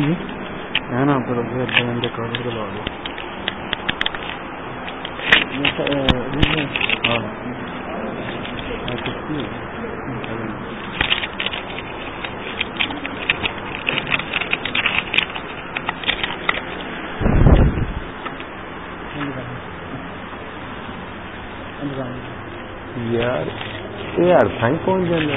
ہے نا یار یار تھا پہنچ جانا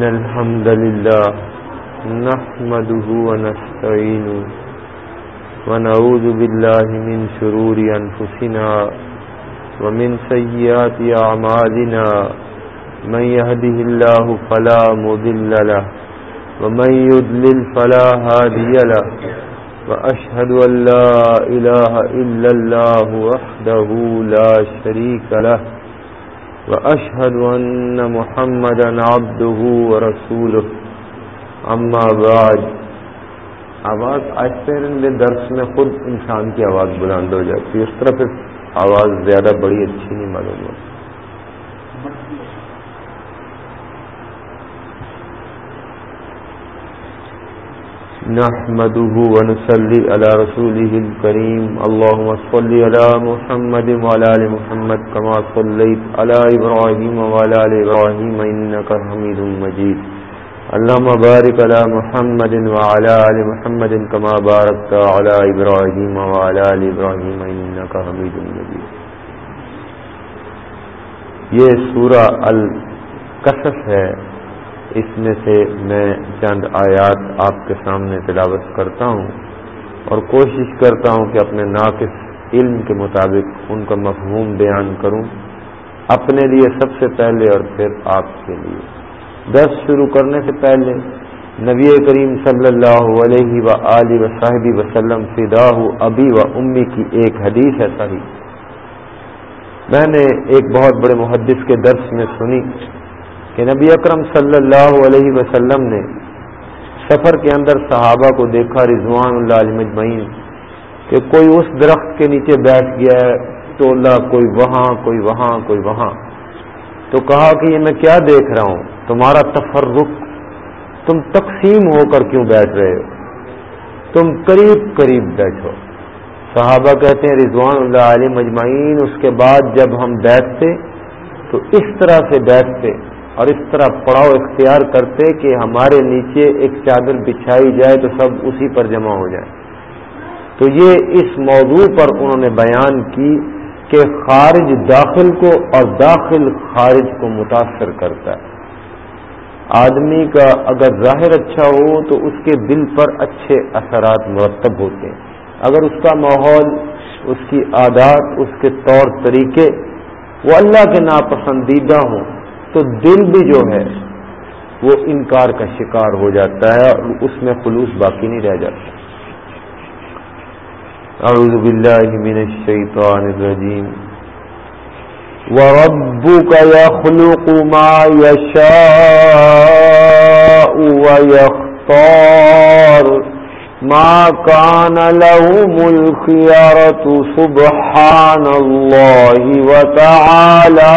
إن الحمد لله نحمده ونستعينه ونعوذ بالله من شرور أنفسنا ومن سيئات أعمالنا من يهده الله فلا مذل له ومن يدلل فلا هادي له وأشهد أن لا إله إلا الله وحده لا شريك له وأشهد أن محمدا عبده ورسوله. أما بعد، آواز آج رہنے درس میں خود انسان کی آواز بلند ہو جاتی ہے، اس طرح پھر آواز زیادہ بڑی اچھی نہیں معلوم ہوتی۔ نحمده ونسلي على رسوله الكريم. اللهم صل على محمد وعلى آل محمد كما صليت على إبراهيم وعلى آل إبراهيم، إنك حميد مجيد. اللهم بارك على محمد وعلى آل محمد كما باركت على إبراهيم وعلى آل إبراهيم، إنك حميد مجيد. یہ سورہ القصص ہے اس میں سے میں چند آیات آپ کے سامنے تلاوت کرتا ہوں اور کوشش کرتا ہوں کہ اپنے ناقص علم کے مطابق ان کا مفہوم بیان کروں اپنے لیے سب سے پہلے اور پھر آپ کے لیے۔ دس شروع کرنے سے پہلے نبی کریم صلی اللہ علیہ و علیہ و صاحبی وسلم فدا ابی و امی کی ایک حدیث ہے صحیح۔ میں نے ایک بہت بڑے محدث کے درس میں سنی۔ کہ نبی اکرم صلی اللہ علیہ وسلم نے سفر کے اندر صحابہ کو دیکھا، رضوان اللہ علیہ مجمعین کہ کوئی اس درخت کے نیچے بیٹھ گیا ہے ٹولہ کوئی وہاں کوئی وہاں کوئی وہاں۔ تو کہا کہ یہ میں کیا دیکھ رہا ہوں؟ تمہارا تفرق، تم تقسیم ہو کر کیوں بیٹھ رہے ہو؟ تم قریب قریب بیٹھو۔ صحابہ کہتے ہیں، رضوان اللہ علیہ مجمعین اس کے بعد جب ہم بیٹھتے تو اس طرح سے بیٹھتے۔ اور اس طرح پڑاؤ اختیار کرتے کہ ہمارے نیچے ایک چادر بچھائی جائے تو سب اسی پر جمع ہو جائے۔ تو یہ اس موضوع پر انہوں نے بیان کی کہ خارج داخل کو اور داخل خارج کو متاثر کرتا ہے۔ آدمی کا اگر ظاہر اچھا ہو تو اس کے دل پر اچھے اثرات مرتب ہوتے ہیں۔ اگر اس کا ماحول، اس کی عادات، اس کے طور طریقے وہ اللہ کے ناپسندیدہ ہوں تو دل بھی جو ہے وہ انکار کا شکار ہو جاتا ہے اور اس میں خلوص باقی نہیں رہ جاتا۔ اعوذ باللہ من الشیطان الرجیم۔ وَرَبُّكَ يَخْلُقُ مَا يَشَاءُ وَيَخْتَارُ۔ مَا كَانَ لَهُمُ الْخِيَرَةُ سُبْحَانَ اللَّهِ وَتَعَالَى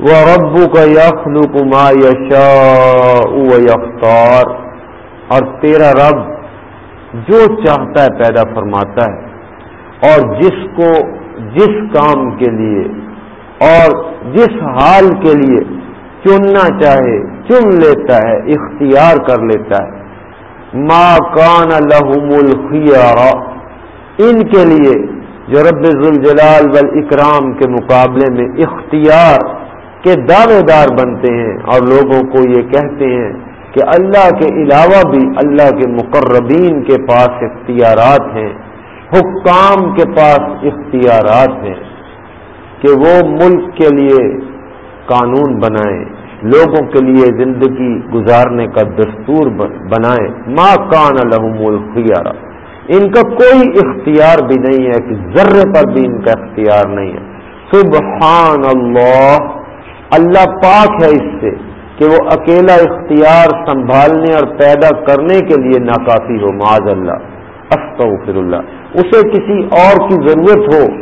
وَرَبُّكَ يَخْلُقُ مَا يَشَاءُ وَيَخْتَارُ۔ اور تیرا رب جو چاہتا ہے پیدا فرماتا ہے۔ اور جس کو جس کام کے لیے اور جس حال کے لیے چننا چاہے، چن لیتا ہے، اختیار کر لیتا ہے۔ ما کان لہم الخیارا ان کے لیے جو رب ذوالجلال والاکرام کے مقابلے میں اختیار کے دعوے دار بنتے ہیں اور لوگوں کو یہ کہتے ہیں کہ اللہ کے علاوہ بھی اللہ کے مقربین کے پاس اختیارات ہیں، حکام کے پاس اختیارات ہیں کہ وہ ملک کے لیے قانون بنائیں، لوگوں کے لیے زندگی گزارنے کا دستور بنائیں۔ ماں کان الحم الخیارہ۔ ان کا کوئی اختیار بھی نہیں ہے کہ ذرے پر بھی ان کا اختیار نہیں ہے۔ سبحان اللہ۔ اللہ پاک ہے اس سے کہ وہ اکیلا اختیار سنبھالنے اور پیدا کرنے کے لیے ناکافی ہو، معاذ اللہ، استغفر اللہ۔ اسے کسی اور کی ضرورت ہو،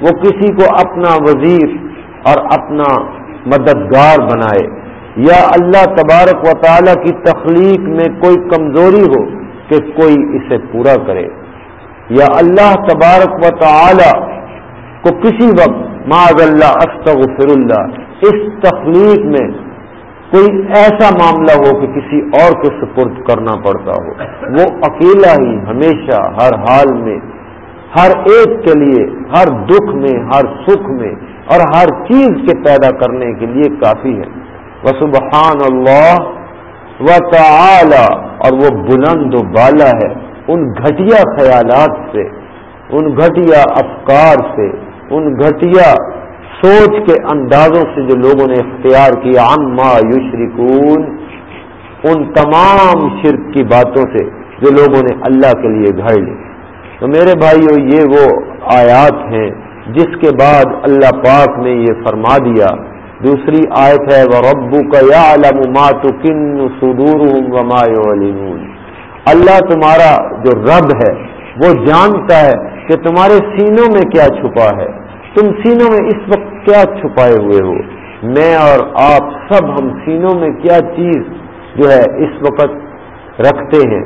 وہ کسی کو اپنا وزیر اور اپنا مددگار بنائے۔ یا اللہ تبارک و تعالی کی تخلیق میں کوئی کمزوری ہو کہ کوئی اسے پورا کرے۔ یا اللہ تبارک و تعالی کو کسی وقت معذ اللہ، استغفر اللہ اس تخلیق میں کوئی ایسا معاملہ ہو کہ کسی اور کو سپرد کرنا پڑتا ہو۔ وہ اکیلا ہی ہمیشہ ہر حال میں، ہر ایک کے لیے، ہر دکھ میں، ہر سکھ میں اور ہر چیز کے پیدا کرنے کے لیے کافی ہے۔ وہ سبحان اللہ و تعالی اور وہ بلند و بالا ہے۔ ان گھٹیا خیالات سے، ان گھٹیا افکار سے، ان گھٹیا سوچ کے اندازوں سے جو لوگوں نے اختیار کیا، عما یشرکون، ان تمام شرک کی باتوں سے جو لوگوں نے اللہ کے لیے گھڑ لی۔ تو میرے بھائیو، یہ وہ آیات ہیں جس کے بعد اللہ پاک نے یہ فرما دیا۔ دوسری آیت ہے وہ ربو کا یا علم کن سدور اللہ تمہارا جو رب ہے، وہ جانتا ہے کہ تمہارے سینوں میں کیا چھپا ہے۔ تم سینوں میں اس وقت کیا چھپائے ہوئے ہو؟ میں اور آپ سب ہم سینوں میں کیا چیز جو ہے اس وقت رکھتے ہیں؟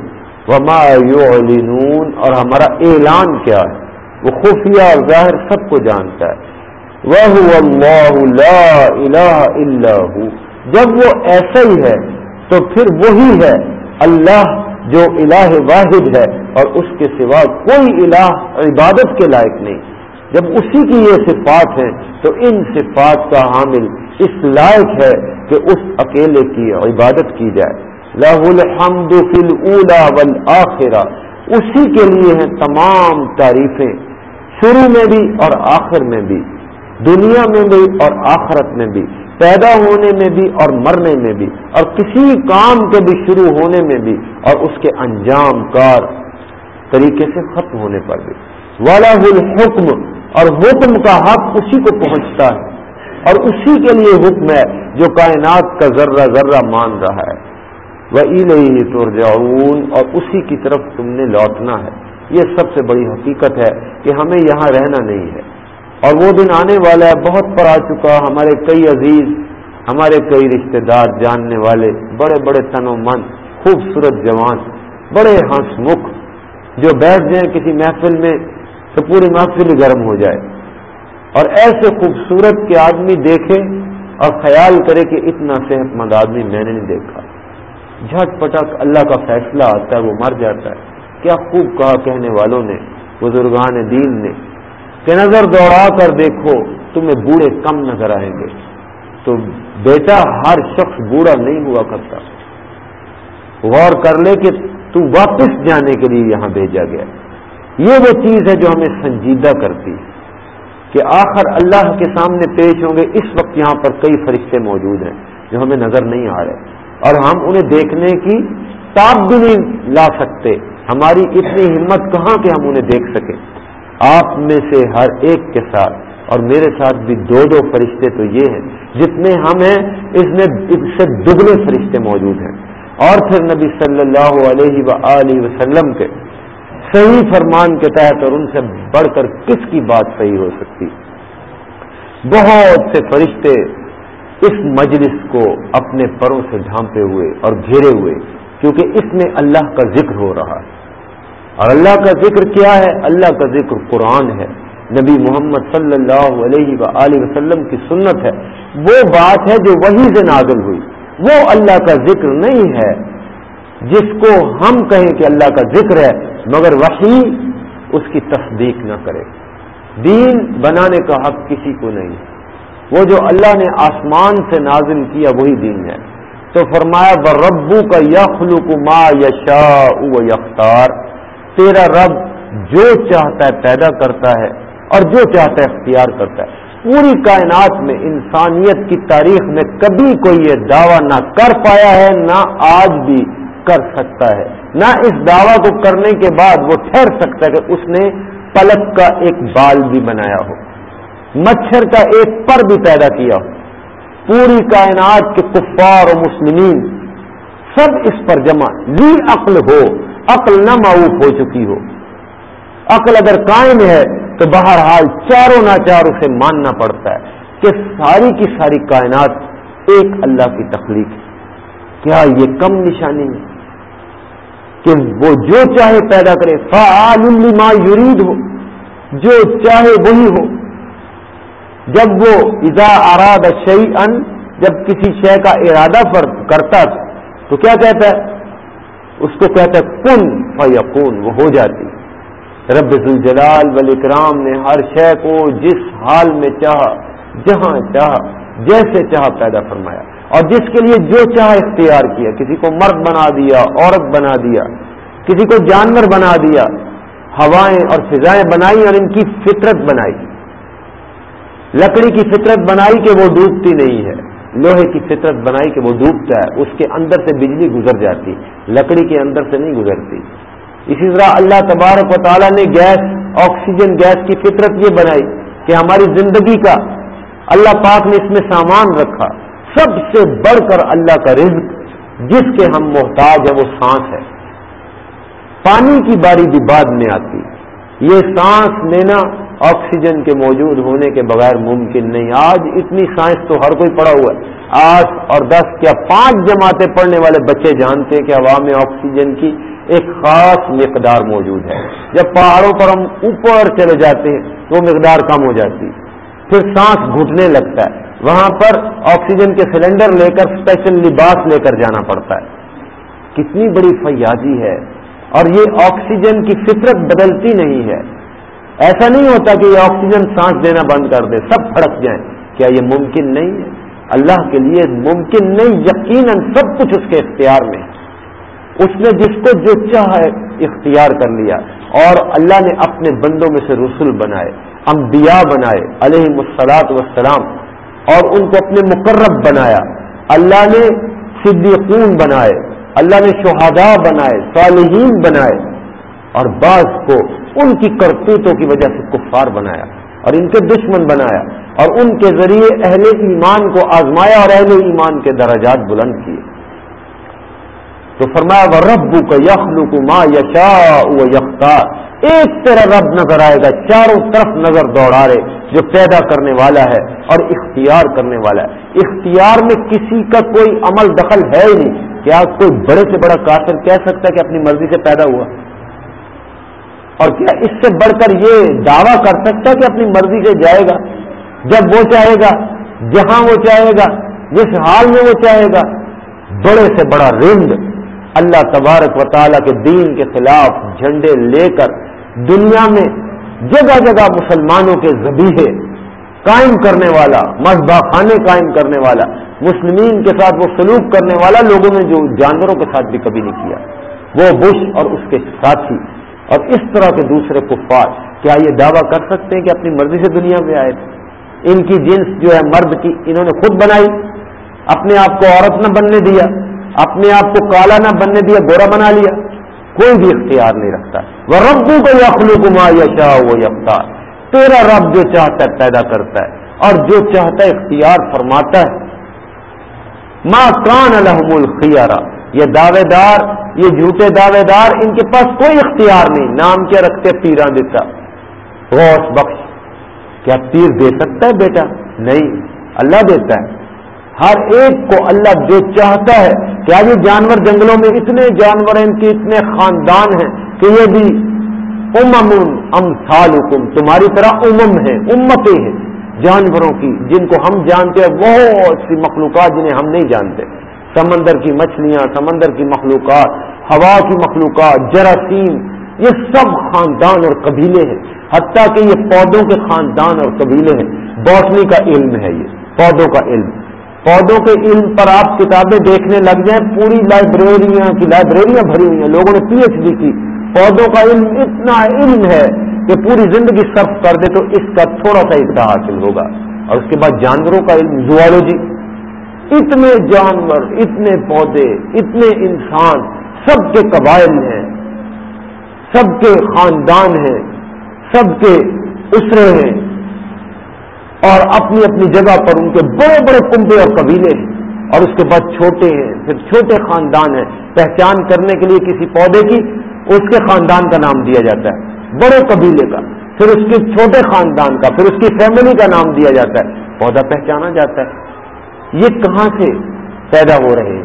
وما یعلنون اور ہمارا اعلان کیا ہے؟ وہ خفیہ اور ظاہر سب کو جانتا ہے۔ وہ اللہ لا الہ الا ہو جب وہ ایسا ہی ہے تو پھر وہی ہے اللہ جو الہ واحد ہے اور اس کے سوا کوئی الہ عبادت کے لائق نہیں۔ جب اسی کی یہ صفات ہیں تو ان صفات کا حامل اس لائق ہے کہ اس اکیلے کی عبادت کی جائے۔ لہ الحمد فی الاولا والآخرہ اسی کے لیے ہیں تمام تعریفیں۔ شروع میں بھی اور آخر میں بھی۔ دنیا میں بھی اور آخرت میں بھی۔ پیدا ہونے میں بھی اور مرنے میں بھی۔ اور کسی کام کے بھی شروع ہونے میں بھی۔ اور اس کے انجام کار طریقے سے ختم ہونے پر بھی۔ والا الحکم اور حکم کا حق اسی کو پہنچتا ہے۔ اور اسی کے لیے حکم ہے جو کائنات کا ذرہ ذرہ مان رہا ہے۔ وہ نہیں ترجعون، اور اسی کی طرف تم نے لوٹنا ہے۔ یہ سب سے بڑی حقیقت ہے کہ ہمیں یہاں رہنا نہیں ہے۔ اور وہ دن آنے والا ہے، بہت پر آ چکا، ہمارے کئی عزیز، ہمارے کئی رشتہ دار، جاننے والے، بڑے بڑے تن و من، خوبصورت جوان، بڑے ہنس مکھ، جو بیٹھ جائیں کسی محفل میں تو پوری محفل گرم ہو جائے۔ اور ایسے خوبصورت کے آدمی دیکھے اور خیال کرے کہ اتنا صحت مند آدمی میں نے نہیں دیکھا۔ جھٹ پٹک اللہ کا فیصلہ آتا ہے، وہ مر جاتا ہے۔ کیا خوب کہا کہنے والوں نے، بزرگان دین نے۔ کہ نظر دوڑا کر دیکھو، تمہیں بوڑھے کم نظر آئیں گے۔ تو بیٹا، ہر شخص بوڑھا نہیں ہوا کرتا۔ غور کر لے کہ تو واپس جانے کے لیے یہاں بھیجا گیا۔ یہ وہ چیز ہے جو ہمیں سنجیدہ کرتی ہے کہ آخر اللہ کے سامنے پیش ہوں گے، اس وقت یہاں پر کئی فرشتے موجود ہیں جو ہمیں نظر نہیں آ رہے۔ اور ہم انہیں دیکھنے کی تاب بھی نہیں لا سکتے۔ ہماری اتنی ہمت کہاں کہ ہم انہیں دیکھ سکیں؟ آپ میں سے ہر ایک کے ساتھ، اور میرے ساتھ بھی دو دو فرشتے تو یہ ہیں، جتنے ہم ہیں، اس میں اس سے دگنے فرشتے موجود ہیں۔ اور پھر نبی صلی اللہ علیہ و وسلم کے صحیح فرمان کے تحت اور ان سے بڑھ کر کس کی بات صحیح ہو سکتی؟ بہت سے فرشتے اس مجلس کو اپنے پروں سے ڈھانپے ہوئے اور گھیرے ہوئے، کیونکہ اس میں اللہ کا ذکر ہو رہا ہے۔ اور اللہ کا ذکر کیا ہے؟ اللہ کا ذکر قرآن ہے۔ نبی محمد صلی اللہ علیہ و وسلم کی سنت ہے۔ وہ بات ہے جو وہی سے نازل ہوئی۔ وہ اللہ کا ذکر نہیں ہے۔ جس کو ہم کہیں کہ اللہ کا ذکر ہے مگر وہی اس کی تصدیق نہ کرے۔ دین بنانے کا حق کسی کو نہیں۔ وہ جو اللہ نے آسمان سے نازل کیا وہی دین ہے۔ تو فرمایا وہ ربو کا یخلو ما یشا یختار تیرا رب جو چاہتا ہے پیدا کرتا ہے اور جو چاہتا ہے اختیار کرتا ہے۔ پوری کائنات میں، انسانیت کی تاریخ میں کبھی کوئی یہ دعویٰ نہ کر پایا ہے، نہ آج بھی۔ کر سکتا ہے۔ نہ اس دعویٰ کو کرنے کے بعد وہ ٹھہر سکتا ہے کہ اس نے پلک کا ایک بال بھی بنایا ہو۔ مچھر کا ایک پر بھی پیدا کیا ہو۔ پوری کائنات کے کفار و مسلمین سب اس پر جمع۔ لی عقل ہو، عقل نہ معروف ہو چکی ہو۔ عقل اگر قائم ہے تو بہرحال چاروں ناچار اسے ماننا پڑتا ہے کہ ساری کی ساری کائنات ایک اللہ کی تخلیق ہے۔ کیا یہ کم نشانی ہے؟ کہ وہ جو چاہے پیدا کرے۔ فعال ما یرید ہو۔ جو چاہے وہی ہو۔ جب وہ اذا اراد شعی ان جب کسی شے کا ارادہ پر کرتا تو کیا کہتا ہے؟ اس کو کہتا ہے، کن فیقون وہ ہو جاتی رب الجلال والاکرام نے ہر شے کو جس حال میں چاہا، جہاں چاہا، جیسے چاہا پیدا فرمایا۔ اور جس کے لیے جو چاہا اختیار کیا، کسی کو مرد بنا دیا، عورت بنا دیا، کسی کو جانور بنا دیا، ہوائیں اور فضائیں بنائی اور ان کی فطرت بنائی۔ لکڑی کی فطرت بنائی کہ وہ ڈوبتی نہیں ہے، لوہے کی فطرت بنائی کہ وہ ڈوبتا ہے، اس کے اندر سے بجلی گزر جاتی، لکڑی کے اندر سے نہیں گزرتی۔ اسی طرح اللہ تبارک و تعالیٰ نے گیس، آکسیجن گیس کی فطرت یہ بنائی کہ ہماری زندگی کا اللہ پاک نے اس میں سامان رکھا۔ سب سے بڑھ کر اللہ کا رزق جس کے ہم محتاج ہیں وہ سانس ہے۔ پانی کی باری بھی بعد میں آتی۔ یہ سانس لینا آکسیجن کے موجود ہونے کے بغیر ممکن نہیں۔ آج اتنی سائنس تو ہر کوئی پڑا ہوا ہے۔ آٹھ اور دس کیا پانچ جماعتیں پڑھنے والے بچے جانتے ہیں کہ ہوا میں آکسیجن کی ایک خاص مقدار موجود ہے۔ جب پہاڑوں پر ہم اوپر چلے جاتے ہیں تو مقدار کم ہو جاتی۔ پھر سانس گھٹنے لگتا ہے۔ وہاں پر آکسیجن کے سلنڈر لے کر اسپیشل لباس لے کر جانا پڑتا ہے۔ کتنی بڑی فیاضی ہے۔ اور یہ آکسیجن کی فطرت بدلتی نہیں ہے۔ ایسا نہیں ہوتا کہ یہ آکسیجن سانس دینا بند کر دے، سب پھڑک جائیں۔ کیا یہ ممکن نہیں ہے؟ اللہ کے لیے ممکن نہیں، یقیناً سب کچھ اس کے اختیار میں۔ اس نے جس کو جو چاہا اختیار کر لیا۔ اور اللہ نے اپنے بندوں میں سے رسول بنائے، انبیاء بنائے علیہ مسلاط وسلام اور ان کو اپنے مقرب بنایا۔ اللہ نے صدیقون بنائے، اللہ نے شہداء بنائے، صالحین بنائے۔ اور بعض کو ان کی کرتوتوں کی وجہ سے کفار بنایا اور ان کے دشمن بنایا اور ان کے ذریعے اہل ایمان کو آزمایا اور اہل ایمان کے درجات بلند کیے۔ تو فرمایا وہ رب کا یخلو کو ماں یشا یختار ایک تیرا رب نظر آئے گا، چاروں طرف نظر دوڑا رہے جو پیدا کرنے والا ہے اور اختیار کرنے والا ہے۔ اختیار میں کسی کا کوئی عمل دخل ہے ہی نہیں۔ کیا کوئی بڑے سے بڑا کافر کہہ سکتا ہے کہ اپنی مرضی سے پیدا ہوا؟ اور کیا اس سے بڑھ کر یہ دعویٰ کر سکتا ہے کہ اپنی مرضی سے جائے گا؟ جب وہ چاہے گا، جہاں وہ چاہے گا، جس حال میں وہ چاہے گا، بڑے سے بڑا رند۔ اللہ تبارک و تعالیٰ کے دین کے خلاف جھنڈے لے کر دنیا میں جگہ جگہ مسلمانوں کے ذبیحے قائم کرنے والا، مذبح خانے قائم کرنے والا، مسلمین کے ساتھ وہ سلوک کرنے والا لوگوں نے جو جانوروں کے ساتھ بھی کبھی نہیں کیا۔ وہ بش اور اس کے ساتھی۔ اور اس طرح کے دوسرے کفار، کیا یہ دعویٰ کر سکتے ہیں کہ اپنی مرضی سے دنیا میں آئے؟ تھے ان کی جنس جو ہے مرد کی، انہوں نے خود بنائی۔ اپنے آپ کو عورت نہ بننے دیا۔ اپنے آپ کو کالا نہ بننے دیا، گورا بنا لیا۔ کوئی بھی اختیار نہیں رکھتا۔ وہ ربو کو یخلو کما یا وہ یفتار تیرا رب جو چاہتا ہے پیدا کرتا ہے اور جو چاہتا ہے اختیار فرماتا ہے۔ ماں کان الحم الخیارا۔ یہ دعوے دار یہ جھوٹے دعوے دار ان کے پاس کوئی اختیار نہیں، نام کیا رکھتے پیرا دیتا۔ غوث بخش۔ کیا پیر دے سکتا ہے بیٹا؟ نہیں، اللہ دیتا ہے۔ ہر ایک کو اللہ جو چاہتا ہے، کیا یہ جانور جنگلوں میں اتنے جانور ہیں، ان کے اتنے خاندان ہیں کہ یہ بھی امم ام حکم تمہاری طرح امم ہے امتیں ہیں، جانوروں کی، جن کو ہم جانتے ہیں، بہت سی مخلوقات جنہیں ہم نہیں جانتے۔ سمندر کی مچھلیاں، سمندر کی مخلوقات، ہوا کی مخلوقات، جراثیم، یہ سب خاندان اور قبیلے ہیں۔ حتیٰ کہ یہ پودوں کے خاندان اور قبیلے ہیں۔ بوٹنی کا علم ہے یہ، پودوں کا علم۔ پودوں کے علم پر آپ کتابیں دیکھنے لگ جائیں، پوری لائبریریاں کی لائبریریاں بھری ہوئی ہیں۔ لوگوں نے پی ایچ ڈی کی۔ پودوں کا علم اتنا علم ہے کہ پوری زندگی صرف کر دے تو اس کا تھوڑا سا ابتدا حاصل ہوگا۔ اور اس کے بعد جانوروں کا علم زوالوجی اتنے جانور، اتنے پودے، اتنے انسان سب کے قبائل ہیں، سب کے خاندان ہیں، سب کے اسرے ہیں۔ اور اپنی اپنی جگہ پر ان کے بڑے بڑے کنبے اور قبیلے ہیں۔ اور اس کے بعد چھوٹے ہیں، پھر چھوٹے خاندان ہیں۔ پہچان کرنے کے لیے کسی پودے کی اس کے خاندان کا نام دیا جاتا ہے، بڑے قبیلے کا، پھر اس کے چھوٹے خاندان کا، پھر اس کی فیملی کا نام دیا جاتا ہے۔ پودا پہچانا جاتا ہے۔ یہ کہاں سے پیدا ہو رہے ہیں؟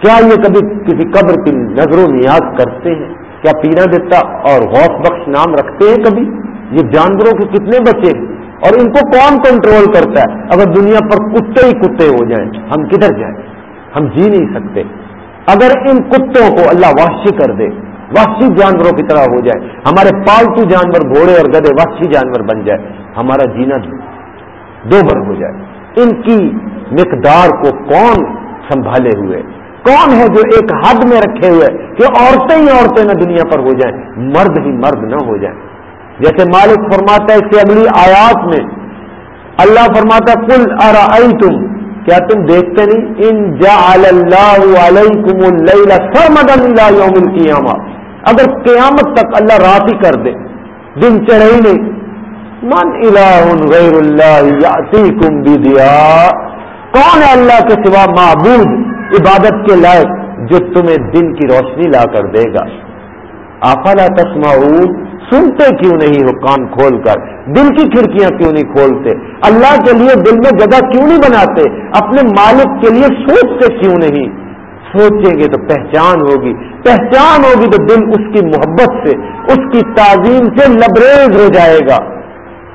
کیا یہ کبھی کسی قبر کی نظر و نیاز کرتے ہیں؟ کیا پینا دیتا اور غوث بخش نام رکھتے ہیں کبھی؟ یہ جانوروں کے کتنے بچے ہیں؟ اور ان کو کون کنٹرول کرتا ہے؟ اگر دنیا پر کتے ہی کتے ہو جائیں، ہم کدھر جائیں؟ ہم جی نہیں سکتے۔ اگر ان کتوں کو اللہ وحشی کر دے وحشی جانوروں کی طرح ہو جائے۔ ہمارے پالتو جانور گھوڑے اور گدے وحشی جانور بن جائے۔ ہمارا جینا دو بر ہو جائے۔ ان کی مقدار کو کون سنبھالے ہوئے؟ کون ہے جو ایک حد میں رکھے ہوئے کہ عورتیں ہی عورتیں نہ دنیا پر ہو جائیں، مرد ہی مرد نہ ہو جائیں۔ جیسے مالک فرماتا ہے اس کی اگلی آیات میں اللہ فرماتا کل ارا تم کیا تم دیکھتے نہیں؟ ان جا علیکم سرمدن یوم القیامہ۔ اگر قیامت تک اللہ رات ہی کر دے، دن چڑھے ہی نہیں۔ من الہ غیر اللہ یاتیکم بدیا کون ہے اللہ کے سوا معبود عبادت کے لائق جو تمہیں دن کی روشنی لا کر دے گا؟ آفلا تسمعون؟ سنتے کیوں نہیں ہو کان کھول کر؟ دل کی کھڑکیاں کیوں نہیں کھولتے؟ اللہ کے لیے دل میں جگہ کیوں نہیں بناتے؟ اپنے مالک کے لیے سوچتے کیوں نہیں؟ سوچیں گے تو پہچان ہوگی۔ پہچان ہوگی تو دل اس کی محبت سے، اس کی تعظیم سے لبریز ہو جائے گا۔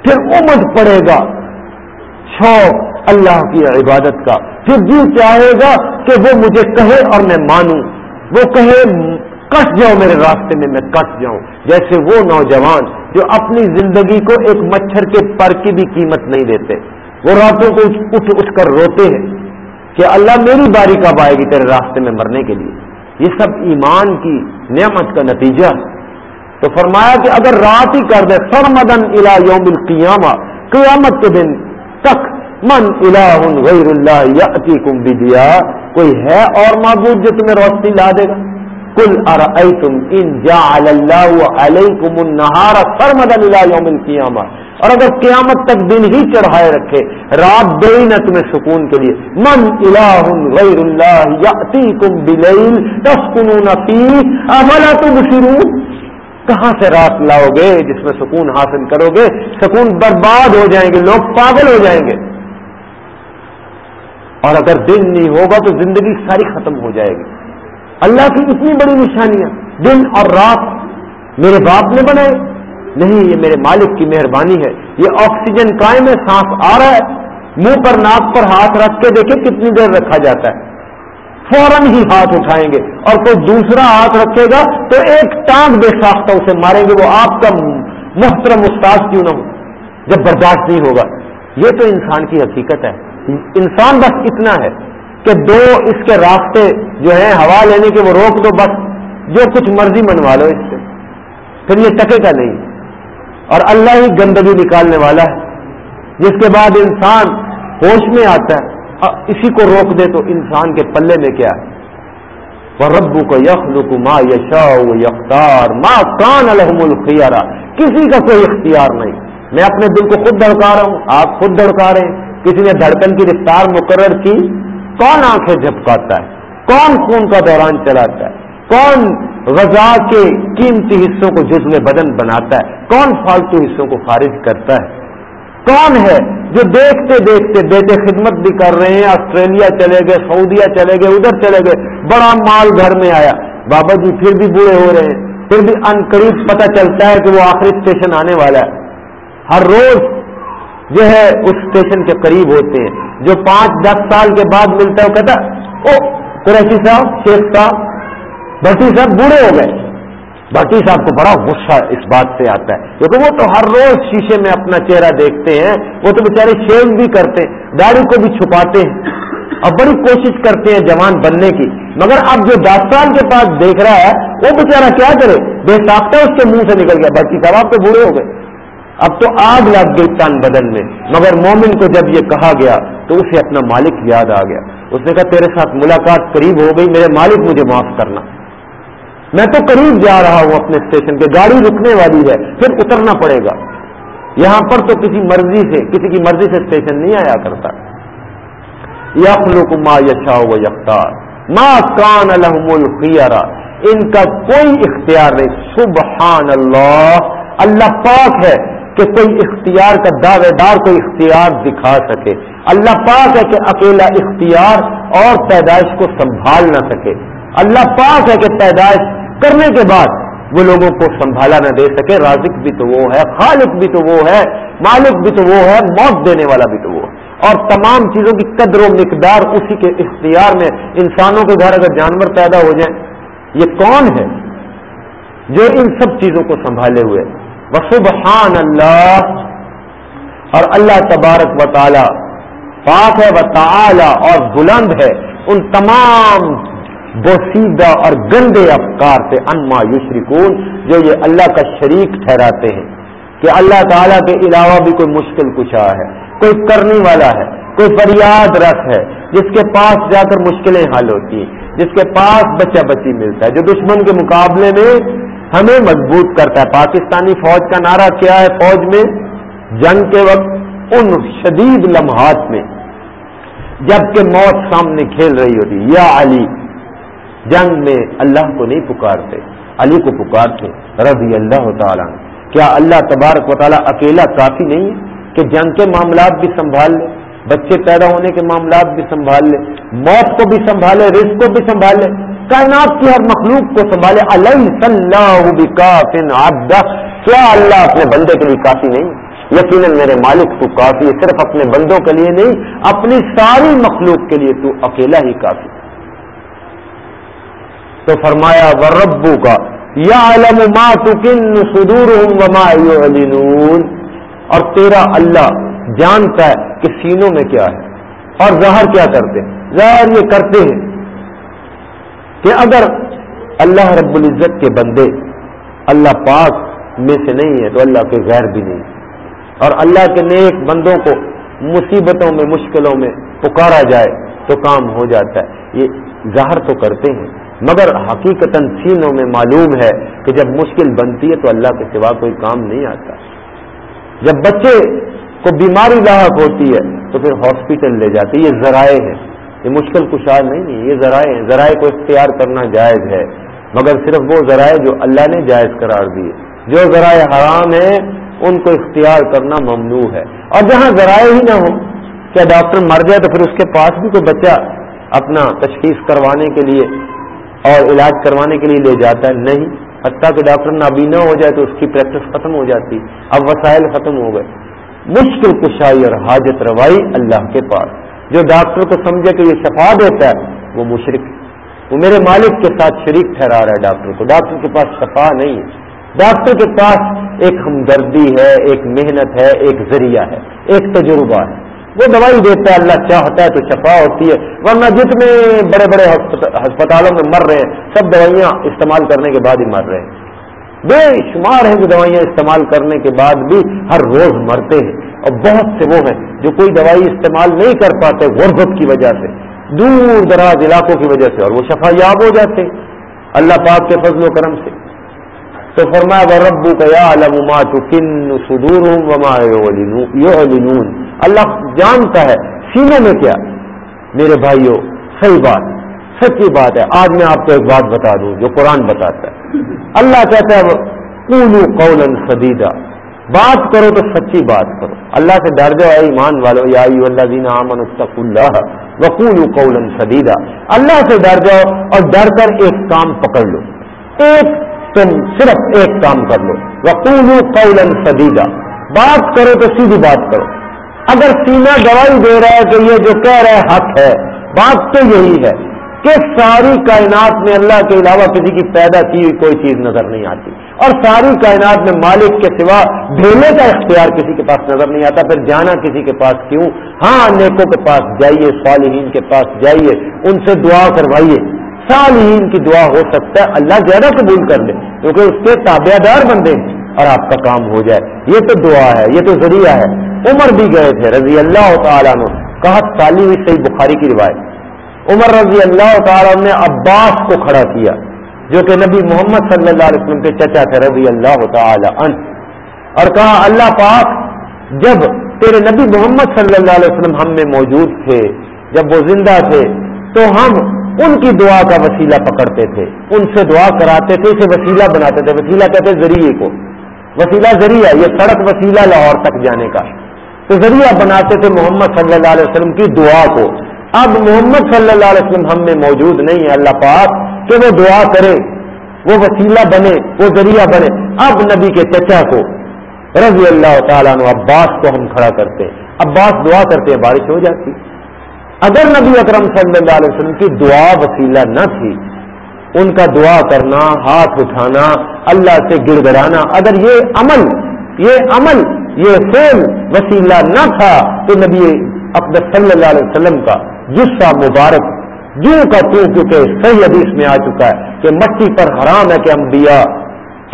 پھر امد پڑے گا۔ شوق اللہ کی عبادت کا۔ پھر جی چاہے گا کہ وہ مجھے کہے اور میں مانوں۔ وہ کہے، کٹ جاؤ میرے راستے میں میں کٹ جاؤں۔ جیسے وہ نوجوان جو اپنی زندگی کو ایک مچھر کے پر کی بھی قیمت نہیں دیتے۔ وہ راتوں کو اٹھ اٹھ کر روتے ہیں۔ کہ اللہ میری باری کب آئے گی تیرے راستے میں مرنے کے لیے۔ یہ سب ایمان کی نعمت کا نتیجہ۔ تو فرمایا کہ اگر رات ہی کر دے سرمدن الا یوم القیامہ، قیامت کے دن تک من الہ غیر اللہ یاتیکم بدیا، کوئی ہے اور معبود جو تمہیں روشنی لا دے گا؟ کل ارأیتم ان جعل اللہ علیکم النہار سرمدا الى یوم القیامہ۔ اور اگر قیامت تک دن ہی چڑھائے رکھے، رات دے نہ تمہیں سکون کے لیے۔ من الہ غیر اللہ یاتیکم بلیل تسکنون فیہ افلا تبصرون۔ کہاں سے رات لاؤ گے جس میں سکون حاصل کرو گے؟ سکون برباد ہو جائیں گے، لوگ پاگل ہو جائیں گے۔ اور اگر دن نہیں ہوگا تو زندگی ساری ختم ہو جائے گی۔ اللہ کی اتنی بڑی نشانیاں، دن اور رات میرے باپ نے بنائے۔ نہیں، یہ میرے مالک کی مہربانی ہے۔ یہ آکسیجن قائم ہے، سانس آ رہا ہے۔ منہ پر، ناک پر ہاتھ رکھ کے دیکھیں کتنی دیر رکھا جاتا ہے۔ فوراً ہی ہاتھ اٹھائیں گے۔ اور کوئی دوسرا ہاتھ رکھے گا تو ایک ٹانگ بے ساختہ اسے ماریں گے۔ وہ آپ کا محترم استاد کیوں نہ ہو؟ جب برداشت نہیں ہوگا۔ یہ تو انسان کی حقیقت ہے۔ انسان بس اتنا ہے کہ دو اس کے راستے جو ہیں، ہوا لینے کے، وہ روک دو بس۔ جو کچھ مرضی منوا لو اس سے۔ پھر یہ ٹکے کا نہیں۔ اور اللہ ہی گندگی نکالنے والا ہے۔ جس کے بعد انسان ہوش میں آتا ہے، اور اسی کو روک دے تو انسان کے پلے میں کیا ہے؟ وہ ربو کو یخ ما یشا یختار ماں کان الحم الخیارا کسی کا کوئی اختیار نہیں۔ میں اپنے دل کو خود دڑکا رہا ہوں، آپ خود دڑکا رہے ہیں۔ کسی نے دھڑکن کی رفتار مقرر کی، کون آنکھیں جھپکاتا ہے؟ کون خون کا دوران چلاتا ہے؟ کون غذا کے قیمتی حصوں کو جزم بدن بناتا ہے؟ کون فالتو حصوں کو خارج کرتا ہے؟ کون ہے جو دیکھتے دیکھتے بیٹے خدمت بھی کر رہے ہیں، آسٹریلیا چلے گئے، سعودیہ چلے گئے، ادھر چلے گئے، بڑا مال گھر میں آیا۔ بابا جی پھر بھی بوڑھے ہو رہے ہیں، پھر بھی ان قریب پتہ چلتا ہے کہ وہ آخری اسٹیشن آنے والا ہے۔ ہر روز جو ہے اس اسٹیشن کے قریب ہوتے ہیں۔ جو پانچ دس سال کے بعد ملتا ہے، وہ کہتا ہے او قریشی صاحب، شیخ صاحب بھٹی صاحب بوڑھے ہو گئے۔ بھٹی صاحب کو بڑا غصہ اس بات سے آتا ہے۔ کیونکہ وہ تو ہر روز شیشے میں اپنا چہرہ دیکھتے ہیں، وہ تو بیچارے شیو بھی کرتے ہیں داڑھی کو بھی چھپاتے ہیں۔ اور بڑی کوشش کرتے ہیں جوان بننے کی۔ مگر اب جو دس سال کے پاس دیکھ رہا ہے، وہ بیچارہ کیا کرے؟ بے ساختہ اس کے منہ سے نکل گیا۔ بھٹی صاحب، آپ تو بوڑھے ہو گئے۔ اب تو آگ لگ گئی تن بدن میں۔ مگر مومن کو جب یہ کہا گیا، تو اسے اپنا مالک یاد آ گیا۔ اس نے کہا، تیرے ساتھ ملاقات قریب ہو گئی، میرے مالک مجھے معاف کرنا۔ میں تو قریب جا رہا ہوں اپنے اسٹیشن پہ، گاڑی رکنے والی ہے، پھر اترنا پڑے گا۔ یہاں پر تو کسی مرضی سے، کسی کی مرضی سے اسٹیشن نہیں آیا کرتا۔ یخلق ما یشا و یختار۔ ما کان الحم الخیارا ان کا کوئی اختیار نہیں۔ سبحان اللہ اللہ پاک ہے کہ کوئی اختیار کا دعوے دار کوئی اختیار دکھا سکے۔ اللہ پاک ہے کہ اکیلا اختیار اور پیدائش کو سنبھال نہ سکے۔ اللہ پاک ہے کہ پیدائش کرنے کے بعد وہ لوگوں کو سنبھالا نہ دے سکے، رازق بھی تو وہ ہے، خالق بھی تو وہ ہے، مالک بھی تو وہ ہے، موت دینے والا بھی تو وہ ہے۔ اور تمام چیزوں کی قدر و مقدار اسی کے اختیار میں انسانوں کے گھر اگر جانور پیدا ہو جائیں، یہ کون ہے جو ان سب چیزوں کو سنبھالے ہوئے؟ وسبحان اللہ۔ اور اللہ تبارک و تعالی پاک ہے، و تعالی اور بلند ہے۔ ان تمام بوسیدہ اور گندے افکار سے انما یشرکون، جو یہ اللہ کا شریک ٹھہراتے ہیں۔ کہ اللہ تعالیٰ کے علاوہ بھی کوئی مشکل کشا ہے، کوئی کرنے والا ہے، کوئی فریاد رکھ ہے، جس کے پاس جا کر مشکلیں حل ہوتی ہیں، جس کے پاس بچہ بچی ملتا ہے۔ جو دشمن کے مقابلے میں ہمیں مضبوط کرتا ہے۔ پاکستانی فوج کا نعرہ کیا ہے فوج میں؟ جنگ کے وقت، ان شدید لمحات میں، جبکہ موت سامنے کھیل رہی ہوتی۔ یا علی جنگ میں اللہ کو نہیں پکارتے، علی کو پکارتے رضی اللہ تعالیٰ کیا اللہ تبارک و تعالیٰ اکیلا کافی نہیں ہے کہ جنگ کے معاملات بھی سنبھال لے، بچے پیدا ہونے کے معاملات بھی سنبھال لے، موت کو بھی سنبھالے، رزق کو بھی سنبھال لے، کائنات کی ہر مخلوق کو سنبھالے اللہ کیا اللہ اپنے بندے کے لیے کافی نہیں؟ یقیناً میرے مالک تو کافی ہے، صرف اپنے بندوں کے لیے نہیں، اپنی ساری مخلوق کے لیے تو اکیلا ہی کافی تو فرمایا وربو کا یا علم ما تکن سدور اور تیرا اللہ جانتا ہے کہ سینوں میں کیا ہے اور ظاہر کیا کرتے ہیں۔ ظاہر یہ کرتے ہیں کہ اگر اللہ رب العزت کے بندے اللہ پاک میں سے نہیں ہے تو اللہ کے غیر بھی نہیں۔ اور اللہ کے نیک بندوں کو مصیبتوں میں، مشکلوں میں پکارا جائے تو کام ہو جاتا ہے۔ یہ ظاہر تو کرتے ہیں۔ مگر حقیقت سینوں میں معلوم ہے کہ جب مشکل بنتی ہے تو اللہ کے سوا کوئی کام نہیں آتا۔ جب بچے کو بیماری لاحق ہوتی ہے تو پھر ہاسپٹل لے جاتے یہ ذرائع ہیں۔ یہ مشکل کشار نہیں ہے یہ ذرائع ہیں۔ ذرائع کو اختیار کرنا جائز ہے۔ مگر صرف وہ ذرائع جو اللہ نے جائز قرار دیے۔ جو ذرائع حرام ہیں، ان کو اختیار کرنا ممنوع ہے۔ اور جہاں ذرائع ہی نہ ہو کیا ڈاکٹر مر جائے تو پھر اس کے پاس بھی کوئی بچہ اپنا تشخیص کروانے کے لیے اور علاج کروانے کے لیے لے جاتا ہے؟ نہیں. حتیٰ کہ ڈاکٹر نابینا ہو جائے تو اس کی پریکٹس ختم ہو جاتی. اب وسائل ختم ہو گئے. مشکل کشائی اور حاجت روائی اللہ کے پاس. جو ڈاکٹر کو سمجھے کہ یہ شفا دیتا ہے، وہ مشرق وہ میرے مالک کے ساتھ شریک ٹھہرا رہا ہے ڈاکٹر کو. ڈاکٹر کے پاس شفا نہیں ہے. ڈاکٹر کے پاس ایک ہمدردی ہے، ایک محنت ہے، ایک ذریعہ ہے، ایک تجربہ ہے. وہ دوائی دیتا ہے، اللہ چاہتا ہے تو شفا ہوتی ہے۔ ورنہ جتنے بڑے بڑے ہسپتالوں میں مر رہے ہیں، سب دوائیاں استعمال کرنے کے بعد ہی مر رہے ہیں۔ بے شمار ہیں جو دوائیاں استعمال کرنے کے بعد بھی ہر روز مرتے ہیں۔ اور بہت سے وہ ہیں جو کوئی دوائی استعمال نہیں کر پاتے غربت کی وجہ سے، دور دراز علاقوں کی وجہ سے، اور وہ شفا یاب ہو جاتے ہیں۔ اللہ پاک کے فضل و کرم سے۔ تو فرمایا ربو کا یا علما کن سدور اللہ جانتا ہے سینے میں کیا؟ میرے بھائیوں صحیح بات، سچی بات ہے۔ آج میں آپ کو ایک بات بتا دوں جو قرآن بتاتا ہے۔ اللہ کہتا ہے قولو قولا سدیدہ بات کرو تو سچی بات کرو۔ اللہ سے ڈر جاؤ ایمان والو، یا اللہ امن اللہ وقول قولا سدیدہ اللہ سے ڈر جاؤ اور ڈر کر ایک کام پکڑ لو۔ ایک تم صرف ایک کام کر لو۔ وقول قولا سدیدہ بات کرو تو سیدھی بات کرو۔ اگر سینہ گواہی دے رہا ہے کہ یہ جو کہہ رہا ہے حق ہے، بات تو یہی ہے کہ ساری کائنات میں اللہ کے علاوہ کسی کی پیدا کی ہوئی کوئی چیز نظر نہیں آتی۔ اور ساری کائنات میں مالک کے سوا ڈھیلے کا اختیار کسی کے پاس نظر نہیں آتا، پھر جانا کسی کے پاس کیوں؟ ہاں نیکوں کے پاس جائیے، صالحین کے پاس جائیے، ان سے دعا کروائیے صالحین کی دعا ہو سکتا ہے، اللہ زیادہ قبول کر لے، کیونکہ اس کے تابع دار بندے اور آپ کا کام ہو جائے۔ یہ تو دعا ہے، یہ تو ذریعہ ہے۔ عمر بھی گئے تھے، رضی اللہ تعالیٰ نے کہا تالی ہوئی صحیح بخاری کی روایت۔ عمر رضی اللہ تعالیٰ نے عباس کو کھڑا کیا، جو کہ نبی محمد صلی اللہ علیہ وسلم کے چچا تھے، رضی اللہ تعالی عنہ۔ اور کہا، اللہ پاک، جب تیرے نبی محمد صلی اللہ علیہ وسلم ہم میں موجود تھے، جب وہ زندہ تھے، تو ہم ان کی دعا کا وسیلہ پکڑتے تھے۔ ان سے دعا کراتے تھے، اسے وسیلہ بناتے تھے۔ وسیلہ کہتے ذریعے کو۔ وسیلہ ذریعہ، یہ سڑک وسیلہ لاہور تک جانے کا۔ تو ذریعہ بناتے تھے محمد صلی اللہ علیہ وسلم کی دعا کو۔ اب محمد صلی اللہ علیہ وسلم ہم میں موجود نہیں ہے اللہ پاک کہ وہ دعا کرے، وہ وسیلہ بنے، وہ ذریعہ بنے۔ اب نبی کے چچا کو رضی اللہ تعالیٰ عنہ عباس کو ہم کھڑا کرتے عباس دعا کرتے ہیں، بارش ہو جاتی۔ اگر نبی اکرم صلی اللہ علیہ وسلم کی دعا وسیلہ نہ تھی، ان کا دعا کرنا، ہاتھ اٹھانا، اللہ سے گڑ گڑانا، اگر یہ عمل یہ عمل یہ فیل وسیلہ نہ تھا تو نبی اپنے صلی اللہ علیہ وسلم کا جسا مبارک جو کا تو کیونکہ صحیح حدیث میں آ چکا ہے کہ مٹی پر حرام ہے کہ انبیاء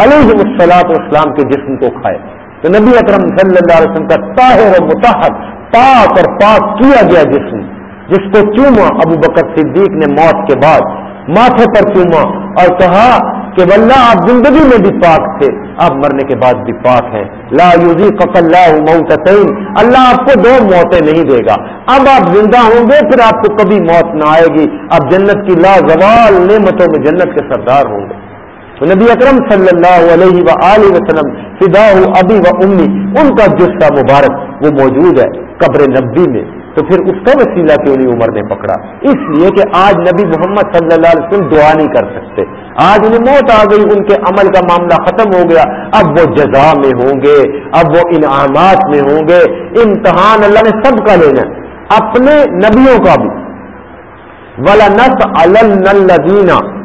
علیہ السلاط اسلام کے جسم کو کھائے۔ تو نبی اکرم صلی اللہ علیہ وسلم کا طاہر و متحد پاک اور پاک کیا گیا جسم، جس کو چوما ابو بکر صدیق نے موت کے بعد، ماتھے پر چوما اور کہا کہ واللہ آپ زندگی میں بھی پاک تھے، آپ مرنے کے بعد بھی پاک ہیں۔ لا یوزی قتل موتین اللہ آپ کو دو موتیں نہیں دے گا۔ اب آپ زندہ ہوں گے، پھر آپ کو کبھی موت نہ آئے گی۔ اب جنت کی لا زوال نعمتوں میں جنت کے سردار ہوں گے۔ تو نبی اکرم صلی اللہ علیہ و وسلم فدا ابی و امی، ان کا جسہ مبارک وہ موجود ہے قبر نبی میں۔ تو پھر اس کا وسیلہ کیوں نہیں عمر نے پکڑا؟ اس لیے کہ آج نبی محمد صلی اللہ علیہ وسلم دعا نہیں کر سکتے۔ آج انہیں موت آ گئی، ان کے عمل کا معاملہ ختم ہو گیا۔ اب وہ جزا میں ہوں گے، اب وہ انعامات میں ہوں گے۔ امتحان اللہ نے سب کا لینا اپنے نبیوں کا بھی۔ ولا نس الدینہ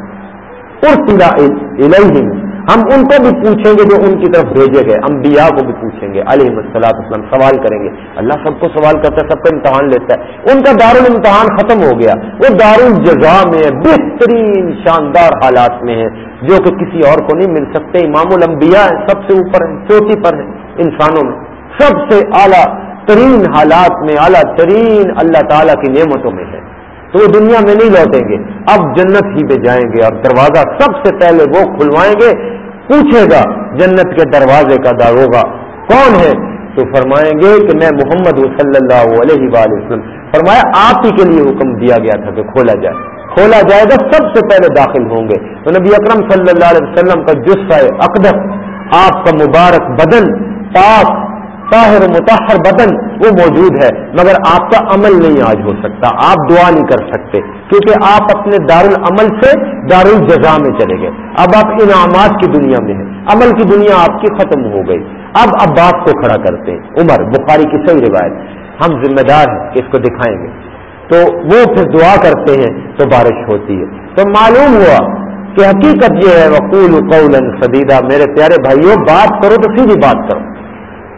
الہم ہم ان کو بھی پوچھیں گے جو ان کی طرف بھیجے گئے، انبیاء کو بھی پوچھیں گے، علیہ مسلاط اسلام سوال کریں گے۔ اللہ سب کو سوال کرتا ہے، سب کا امتحان لیتا ہے۔ ان کا دار الامتحان ختم ہو گیا۔ وہ دار الجزا میں ہے بہترین شاندار حالات میں ہے جو کہ کسی اور کو نہیں مل سکتے۔ امام الانبیاء ہیں، سب سے اوپر ہیں، چوٹی پر ہیں انسانوں میں۔ سب سے اعلیٰ ترین حالات میں، اعلیٰ ترین اللہ تعالیٰ کی نعمتوں میں ہے۔ تو وہ دنیا میں نہیں لوٹیں گے۔ اب جنت ہی پہ جائیں گے۔ اور دروازہ سب سے پہلے وہ کھلوائیں گے۔ پوچھے گا جنت کے دروازے کا داروگا کون ہے؟ تو فرمائیں گے کہ میں محمد صلی اللہ علیہ وآلہ وسلم۔ فرمایا، آپ ہی کے لیے حکم دیا گیا تھا کہ کھولا جائے۔ کھولا جائے گا، سب سے پہلے داخل ہوں گے۔ تو نبی اکرم صلی اللہ علیہ وسلم کا جسہ اقدس، آپ کا مبارک بدن پاک طاہر متحر بدن وہ موجود ہے، مگر آپ کا عمل نہیں آج ہو سکتا، آپ دعا نہیں کر سکتے، کیونکہ آپ اپنے دار العمل سے دار الجزا میں چلے گئے۔ اب آپ انعامات کی دنیا میں ہیں، عمل کی دنیا آپ کی ختم ہو گئی۔ اب عباس کو کھڑا کرتے ہیں، عمر، بخاری کی صحیح روایت۔ ہم ذمہ دار ہیں کہ اس کو دکھائیں گے۔ تو وہ پھر دعا کرتے ہیں تو بارش ہوتی ہے۔ تو معلوم ہوا کہ حقیقت یہ ہے وقول قول سدیدہ میرے پیارے بھائیوں بات کرو تو سیدھی بات کرو۔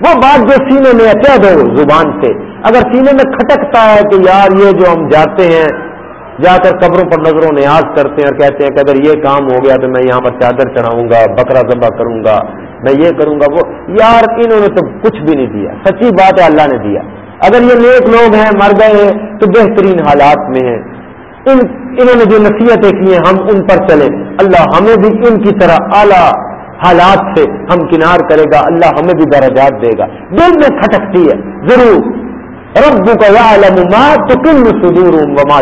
وہ بات جو سینے میں کہہ دو زبان سے۔ اگر سینے میں کھٹکتا ہے کہ یار یہ جو ہم جاتے ہیں، جا کر قبروں پر نظر و نیاز کرتے ہیں اور کہتے ہیں کہ اگر یہ کام ہو گیا تو میں یہاں پر چادر چڑھاؤں گا، بکرا ذبح کروں گا، میں یہ کروں گا، وہ یار انہوں نے تو کچھ بھی نہیں دیا۔ سچی بات ہے، اللہ نے دیا۔ اگر یہ نیک لوگ ہیں، مر گئے ہیں، تو بہترین حالات میں ہیں۔ ان انہوں نے جو نصیحتیں کی ہیں، ہم ان پر چلیں۔ اللہ ہمیں بھی ان کی طرح اعلیٰ حالات سے ہم کنار کرے گا، اللہ ہمیں بھی درجات دے گا۔ دل میں کھٹکتی ہے، ضرور۔ رب کا یا تو کن سدور وما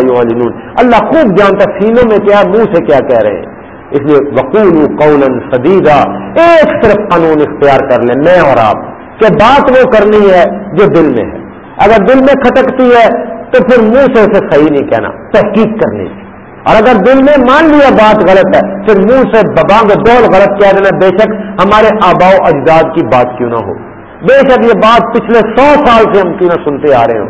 اللہ خوب جانتا سینوں میں کیا، منہ سے کیا کہہ رہے ہیں۔ اس لیے وقول قول سدیدہ ایک صرف قانون اختیار کر لیں، میں اور آپ، کہ بات وہ کرنی ہے جو دل میں ہے۔ اگر دل میں کھٹکتی ہے، تو پھر منہ سے اسے صحیح نہیں کہنا، تحقیق کرنی اور اگر دل میں مان لیا بات غلط ہے، پھر منہ سے ببانگ دوڑ غلط کیا دینا بے شک ہمارے آباؤ اجداد کی بات کیوں نہ ہو۔ بے شک یہ بات پچھلے سو سال سے ہم کیوں نہ سنتے آ رہے ہوں۔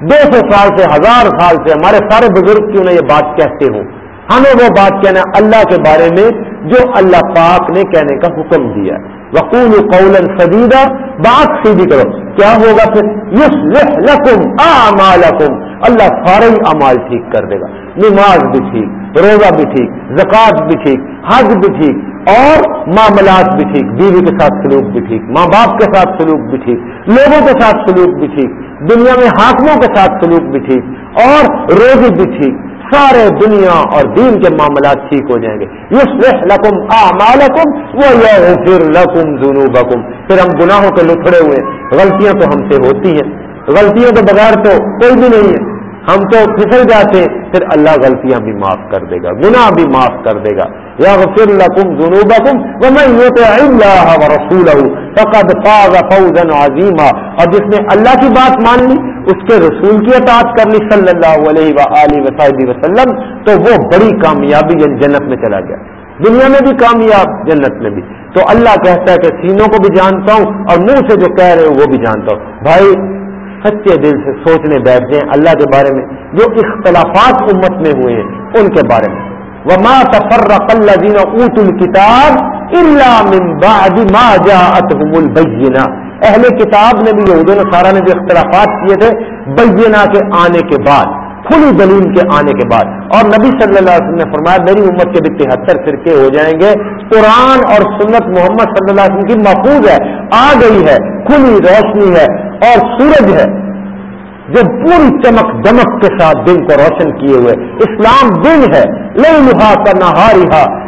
دو سو سال سے، ہزار سال سے ہمارے سارے بزرگ کیوں نہ یہ بات کہتے ہوں۔ ہمیں وہ بات کہنا اللہ کے بارے میں جو اللہ پاک نے کہنے کا حکم دیا وقول قول سدیدہ بات سیدھی کرو کیا ہوگا پھر؟ یس لکم اعمالکم اللہ سارے ہی امال ٹھیک کر دے گا۔ نماز بھی ٹھیک، روزہ بھی ٹھیک، زکوٰۃ بھی ٹھیک، حج بھی ٹھیک، اور معاملات بھی ٹھیک، بیوی کے ساتھ سلوک بھی ٹھیک، ماں باپ کے ساتھ سلوک بھی ٹھیک، لوگوں کے ساتھ سلوک بھی ٹھیک، دنیا میں حاکموں کے ساتھ سلوک بھی ٹھیک، اور روزی بھی ٹھیک۔ سارے دنیا اور دین کے معاملات ٹھیک ہو جائیں گے۔ یوسف لکم آمالکم وہ پھر لکم ذنوبکم۔ پھر ہم گناہوں کے لتڑے ہوئے، غلطیاں تو ہم سے ہوتی ہیں۔ غلطیوں کے بغیر تو کوئی بھی نہیں ہے۔ ہم تو پھسل جاتے پھر اللہ غلطیاں بھی معاف کر دے گا، گناہ بھی معاف کر دے گا۔ یا پھر لکم جنوبکم میں یہ اللہ رسول فقد فاز فوزا عظیما۔ اور جس نے اللہ کی بات مان لی، اس کے رسول کی اطاعت کر لی صلی اللہ علیہ وآلہ وصحبہ وسلم، تو وہ بڑی کامیابی یعنی جنت میں چلا گیا۔ دنیا میں بھی کامیاب، جنت میں بھی۔ تو اللہ کہتا ہے کہ سینوں کو بھی جانتا ہوں اور منہ سے جو کہہ رہے ہوں وہ بھی جانتا ہوں۔ بھائی سچے دل سے سوچنے بیٹھ جائیں اللہ کے بارے میں، جو اختلافات امت میں ہوئے ہیں، ان کے بارے میں۔ وہ ماں الذين اوت الکتاب اللہ من بعد ما جاءتهم اہل کتاب نے بھی یہود سارا نے جو اختلافات کیے تھے بینہ کے آنے کے بعد، کھلی دلیل کے آنے کے بعد۔ اور نبی صلی اللہ علیہ وسلم نے فرمایا، میری امت کے بھی تہتر فرقے ہو جائیں گے۔ قرآن اور سنت محمد صلی اللہ علیہ وسلم کی محفوظ ہے۔ آ گئی ہے، کھلی روشنی ہے اور سورج ہے جو پوری چمک دمک کے ساتھ دن کو روشن کیے ہوئے۔ اسلام دن ہے لئی لہا کا نہ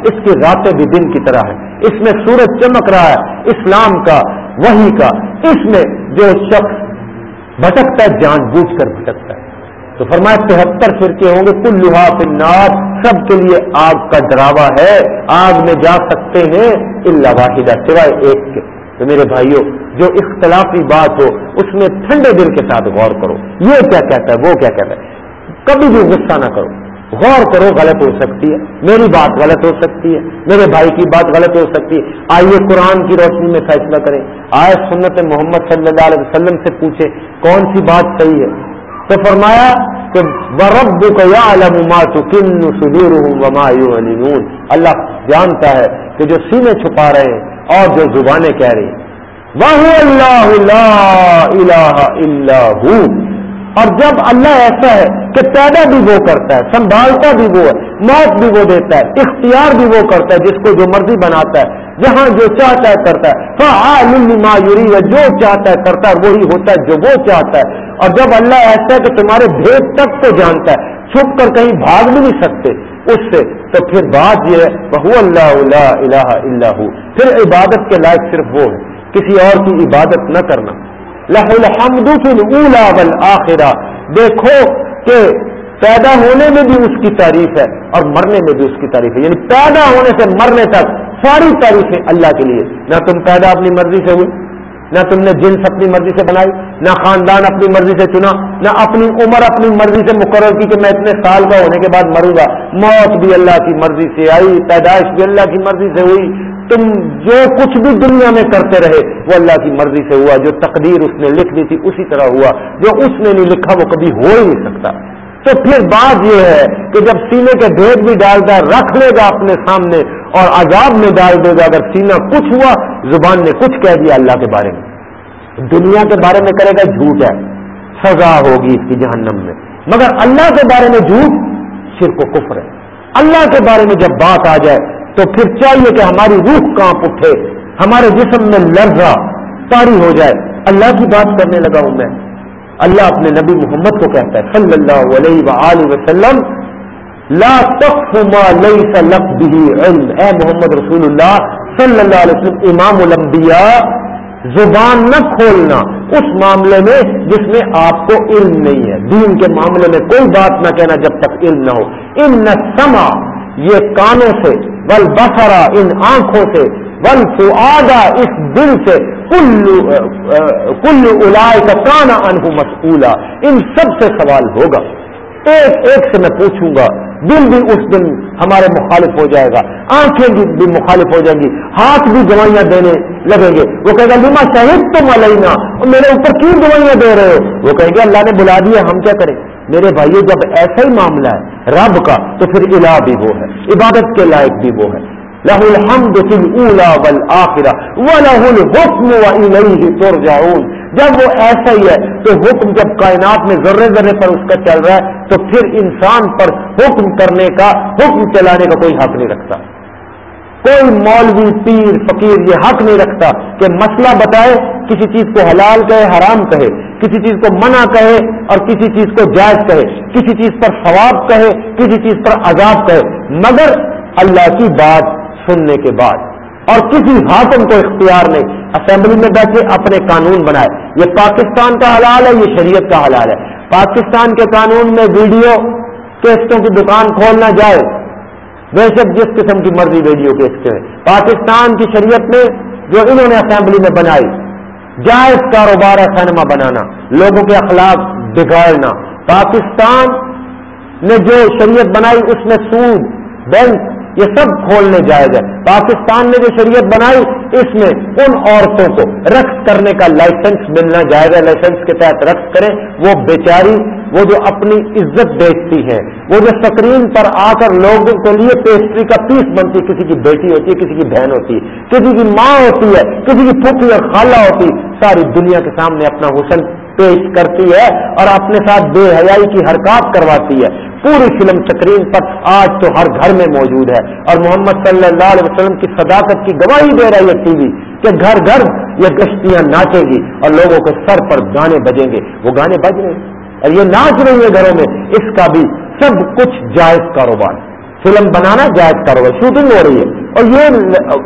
اس کی راتیں بھی دن کی طرح ہے اس میں سورج چمک رہا ہے، اسلام کا، وہی کا۔ اس میں جو شخص بھٹکتا ہے، جان بوجھ کر بھٹکتا ہے۔ تو فرمایا، تہتر فرقے ہوں گے کل لوہا پنار سب کے لیے آگ کا ڈراوا ہے۔ آگ میں جا سکتے ہیں اللہ واحدہ، سوائے ایک کے۔ تو میرے بھائیوں، جو اختلافی بات ہو، اس میں ٹھنڈے دل کے ساتھ غور کرو۔ یہ کیا کہتا ہے، وہ کیا کہتا ہے؟ کبھی بھی غصہ نہ کرو۔ غور کرو، غلط ہو سکتی ہے۔ میری بات غلط ہو سکتی ہے۔ میرے بھائی کی بات غلط ہو سکتی ہے۔ آئیے قرآن کی روشنی میں فیصلہ کریں۔ آئے سنت محمد صلی اللہ علیہ وسلم سے پوچھے کون سی بات صحیح ہے؟ تو فرمایا کہ ورب کو یا کن سدور اللہ جانتا ہے کہ جو سینے چھپا رہے ہیں اور جو زبانیں کہہ رہی وہ اللہ الہ الا اور جب اللہ ایسا ہے کہ پیدا بھی وہ کرتا ہے، سنبھالتا بھی وہ ہے، موت بھی وہ دیتا ہے، اختیار بھی وہ کرتا ہے، جس کو جو مرضی بناتا ہے، جہاں جو چاہتا ہے کرتا ہے۔ مایوری ہے جو چاہتا ہے کرتا ہے، وہی ہوتا ہے جو وہ چاہتا ہے۔ اور جب اللہ ایسا ہے کہ تمہارے بھید تک کو جانتا ہے، چھپ کر کہیں بھاگ بھی نہیں سکتے اس سے، تو پھر بات یہ ہے بہو اللہ الہ اللہ پھر عبادت کے لائق صرف وہ ہے، کسی اور کی عبادت نہ کرنا۔ لہ الحمد اولا والآخرہ۔ دیکھو کہ پیدا ہونے میں بھی اس کی تعریف ہے اور مرنے میں بھی اس کی تعریف ہے۔ یعنی پیدا ہونے سے مرنے تک ساری تعریفیں اللہ کے لیے۔ نہ تم پیدا اپنی مرضی سے ہوئی نہ تم نے جنس اپنی مرضی سے بنائی، نہ خاندان اپنی مرضی سے چنا، نہ اپنی عمر اپنی مرضی سے مقرر کی کہ میں اتنے سال کا ہونے کے بعد مروں گا۔ موت بھی اللہ کی مرضی سے آئی، پیدائش بھی اللہ کی مرضی سے ہوئی۔ تم جو کچھ بھی دنیا میں کرتے رہے، وہ اللہ کی مرضی سے ہوا، جو تقدیر اس نے لکھ دی تھی اسی طرح ہوا۔ جو اس نے نہیں لکھا، وہ کبھی ہو ہی نہیں سکتا۔ تو پھر بات یہ ہے کہ جب سینے کے بھید بھی ڈالتا ہے رکھ لے گا اپنے سامنے اور عذاب میں ڈال دے گا۔ اگر سینہ کچھ ہوا، زبان نے کچھ کہہ دیا اللہ کے بارے میں۔ دنیا کے بارے میں کرے گا، جھوٹ ہے۔ سزا ہوگی اس کی جہنم میں۔ مگر اللہ کے بارے میں جھوٹ صرف و کفر ہے۔ اللہ کے بارے میں جب بات آ جائے تو پھر چاہیے کہ ہماری روح کانپ اٹھے، ہمارے جسم میں لرزہ تاری ہو جائے۔ اللہ کی بات کرنے لگا ہوں میں۔ اللہ اپنے نبی محمد کو کہتا ہے، صلی اللہ علیہ وآلہ وسلم، لا ما ليس لك به علم۔ اے محمد رسول اللہ، صلی اللہ علیہ وسلم، امام الانبیاء، زبان نہ کھولنا اس معاملے میں جس میں آپ کو علم نہیں ہے۔ دین کے معاملے میں کوئی بات نہ کہنا جب تک علم نہ ہو۔ ان نہ سما یہ کانوں سے بل بسرا ان آنکھوں سے ول فعادا اس دل سے، کل الائے کا کانا انہ مسئولہ ان سب سے سوال ہوگا۔ ایک ایک سے میں پوچھوں گا۔ دل بھی اس دن ہمارے مخالف ہو جائے گا۔ آنکھیں بھی مخالف ہو جائیں گی۔ ہاتھ بھی گوائیاں دینے لگیں گے۔ وہ کہے گا، لما شہید تم علینا۔ میرے اوپر کیوں گوائیاں دے رہے ہو؟ وہ کہیں گے اللہ نے بلا دیا، ہم کیا کریں؟ میرے بھائیو، جب ایسا ہی معاملہ ہے، رب کا، تو پھر الہ بھی وہ ہے، عبادت کے لائق بھی وہ ہے۔ لہ الحمد فی الاولا والآخرہ ولہ الحکم والیہ ترجعون۔ جب وہ ایسا ہی ہے، تو حکم جب کائنات میں ذرے ذرے پر اس کا چل رہا ہے، تو پھر انسان پر حکم کرنے کا، حکم چلانے کا کوئی حق نہیں رکھتا۔ کوئی مولوی، پیر، فقیر یہ حق نہیں رکھتا کہ مسئلہ بتائے، کسی چیز کو حلال کہے، حرام کہے۔ کسی چیز کو منع کہے اور کسی چیز کو جائز کہے، کسی چیز پر ثواب کہے، کسی چیز پر عذاب کہے، مگر اللہ کی بات سننے کے بعد اور کسی حاکم کو اختیار نہیں۔ اسمبلی میں بیٹھے اپنے قانون بنائے۔ یہ پاکستان کا حلال ہے، یہ شریعت کا حلال ہے۔ پاکستان کے قانون میں ویڈیو کیسٹوں کی دکان کھولنا جائے۔ بے شک جس قسم کی مرضی ویڈیو کیسٹیں پاکستان کی شریعت میں جو انہوں نے اسمبلی میں بنائی جائز کاروبار ہے سینما بنانا، لوگوں کے اخلاق بگاڑنا۔ پاکستان نے جو شریعت بنائی، اس میں سود، بینک، یہ سب کھولنے جائز ہے۔ پاکستان نے جو شریعت بنائی، اس میں ان عورتوں کو رقص کرنے کا لائسنس ملنا جائز ہے۔ لائسنس کے تحت رقص کریں، وہ بیچاری وہ جو اپنی عزت بیچتی ہے، وہ جو سکرین پر آ کر لوگوں کے لیے پیسٹری کا پیس بنتی کسی کی بیٹی ہوتی ہے، کسی کی بہن ہوتی ہے، کسی کی ماں ہوتی ہے، کسی کی پھوپھی اور خالہ ہوتی ساری دنیا کے سامنے اپنا حسن پیش کرتی ہے اور اپنے ساتھ بے حیائی کی حرکات کرواتی ہے۔ پوری فلم سکرین پر آج تو ہر گھر میں موجود ہے۔ اور محمد صلی اللہ علیہ وسلم کی صداقت کی گواہی دے رہی ہے ٹی وی کہ گھر گھر یہ گشتیاں ناچیں گی اور لوگوں کے سر پر گانے بجیں گے۔ وہ گانے بج رہے ہیں۔ اور یہ ناچ رہی ہے گھروں میں، اس کا بھی سب کچھ جائز کاروبار فلم بنانا جائز کاروبار، شوٹنگ ہو رہی ہے۔ اور یہ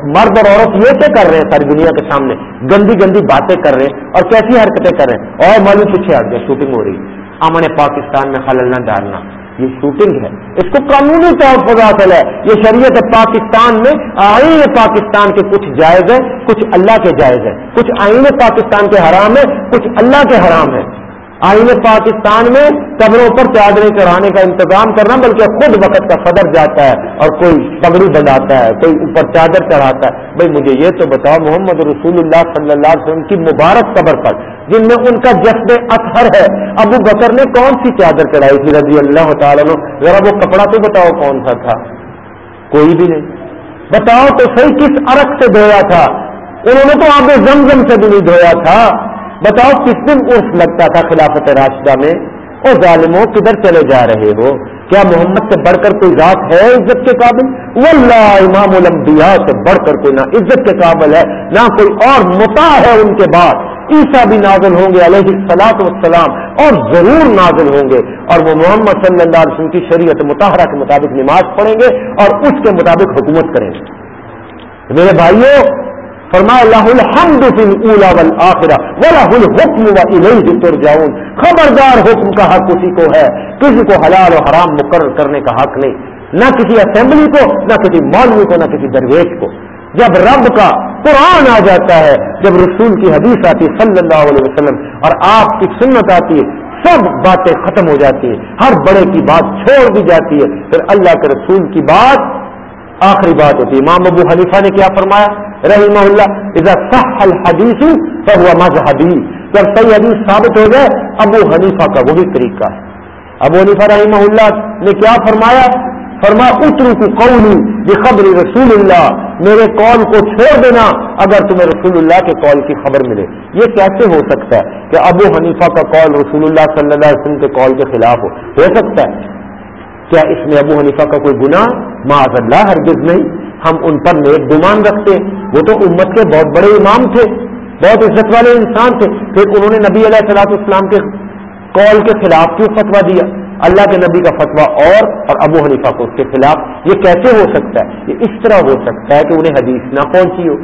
مرد اور عورت یہ کیا کر رہے ہیں ساری دنیا کے سامنے؟ گندی گندی باتیں کر رہے ہیں اور کیسی حرکتیں کر رہے ہیں؟ اور معلوم پیچھے ہٹ گئے، شوٹنگ ہو رہی ہے۔ امن پاکستان میں خلل نہ ڈالنا، یہ شوٹنگ ہے۔ اس کو قانونی طور پر حاصل ہے۔ یہ شریعت پاکستان میں، آئین پاکستان کے کچھ جائز ہے کچھ اللہ کے جائز ہے کچھ آئین پاکستان کے حرام ہے کچھ اللہ کے حرام ہے آئین پاکستان میں قبروں پر چادریں چڑھانے کا انتظام کرنا، بلکہ خود وقت کا صدر جاتا ہے اور کوئی پگڑی بناتا ہے، کوئی اوپر چادر چڑھاتا ہے۔ بھائی مجھے یہ تو بتاؤ، محمد رسول اللہ صلی اللہ علیہ وسلم کی مبارک قبر پر، جن میں ان کا جذب اطہر ہے، ابو بکر نے کون سی چادر چڑھائی تھی رضی اللہ تعالیٰ ذرا وہ کپڑا تو بتاؤ کون سا تھا۔ کوئی بھی نہیں۔ بتاؤ تو صحیح کس عرق سے دھویا تھا؟ انہوں نے تو آب زمزم سے بھی نہیں دھویا تھا۔ بتاؤ کس دن عرف لگتا تھا خلافت راشدہ میں او ظالموں کدھر چلے جا رہے ہو؟ کیا محمد سے بڑھ کر کوئی ذات ہے عزت کے قابل؟ واللہ امام الانبیاء سے بڑھ کر کوئی نہ عزت کے قابل ہے، نہ کوئی اور متا ہے ان کے بعد۔ عیسیٰ بھی نازل ہوں گے علیہ السلاط والسلام اور ضرور نازل ہوں گے۔ اور وہ محمد صلی اللہ علیہ وسلم کی شریعت متحرہ کے مطابق نماز پڑھیں گے اور اس کے مطابق حکومت کریں گے۔ میرے بھائیوں فرمایا لہ الحمد فی الاولا والآخرہ ولہ الحکم و الیہ ترجعون. خبردار حکم کا حق اسی کو ہے، کسی کو حلال و حرام مقرر کرنے کا حق نہیں، نہ کسی اسمبلی کو، نہ کسی مولوی کو، نہ کسی درویش کو۔ جب رب کا قرآن آ جاتا ہے، جب رسول کی حدیث آتی ہے، صلی اللہ علیہ وسلم، اور آپ کی سنت آتی ہے، سب باتیں ختم ہو جاتی ہیں، ہر بڑے کی بات چھوڑ دی جاتی ہے، پھر اللہ کے رسول کی بات آخری بات ہوتی ہے۔ امام ابو حنیفہ نے کیا فرمایا؟ رحمہ اللہ اذا صح الحدیث فهو مذهبی جب صحیح حدیث ثابت ہو جائے، ابو حنیفہ کا وہی طریقہ ہے۔ ابو حنیفہ رحمہ اللہ نے کیا فرمایا؟ فرما اترو کی قولی بخبر رسول اللہ میرے قول کو چھوڑ دینا اگر تمہیں رسول اللہ کے قول کی خبر ملے۔ یہ کیسے ہو سکتا ہے کہ ابو حنیفہ کا قول رسول اللہ صلی اللہ علیہ وسلم کے قول کے خلاف ہو؟ ہو سکتا ہے۔ کیا اس میں ابو حنیفہ کا کوئی گناہ؟ معذ اللہ ہرگز نہیں۔ ہم ان پر نیک گمان رکھتے وہ تو امت کے بہت بڑے امام تھے، بہت عزت والے انسان تھے۔ پھر انہوں نے نبی علیہ السلاط اسلام کے قول کے خلاف کیوں فتوا دیا؟ اللہ کے نبی کا فتوا اور اور ابو حنیفہ کو اس کے خلاف۔ یہ کیسے ہو سکتا ہے؟ یہ اس طرح ہو سکتا ہے کہ انہیں حدیث نہ پہنچی ہو۔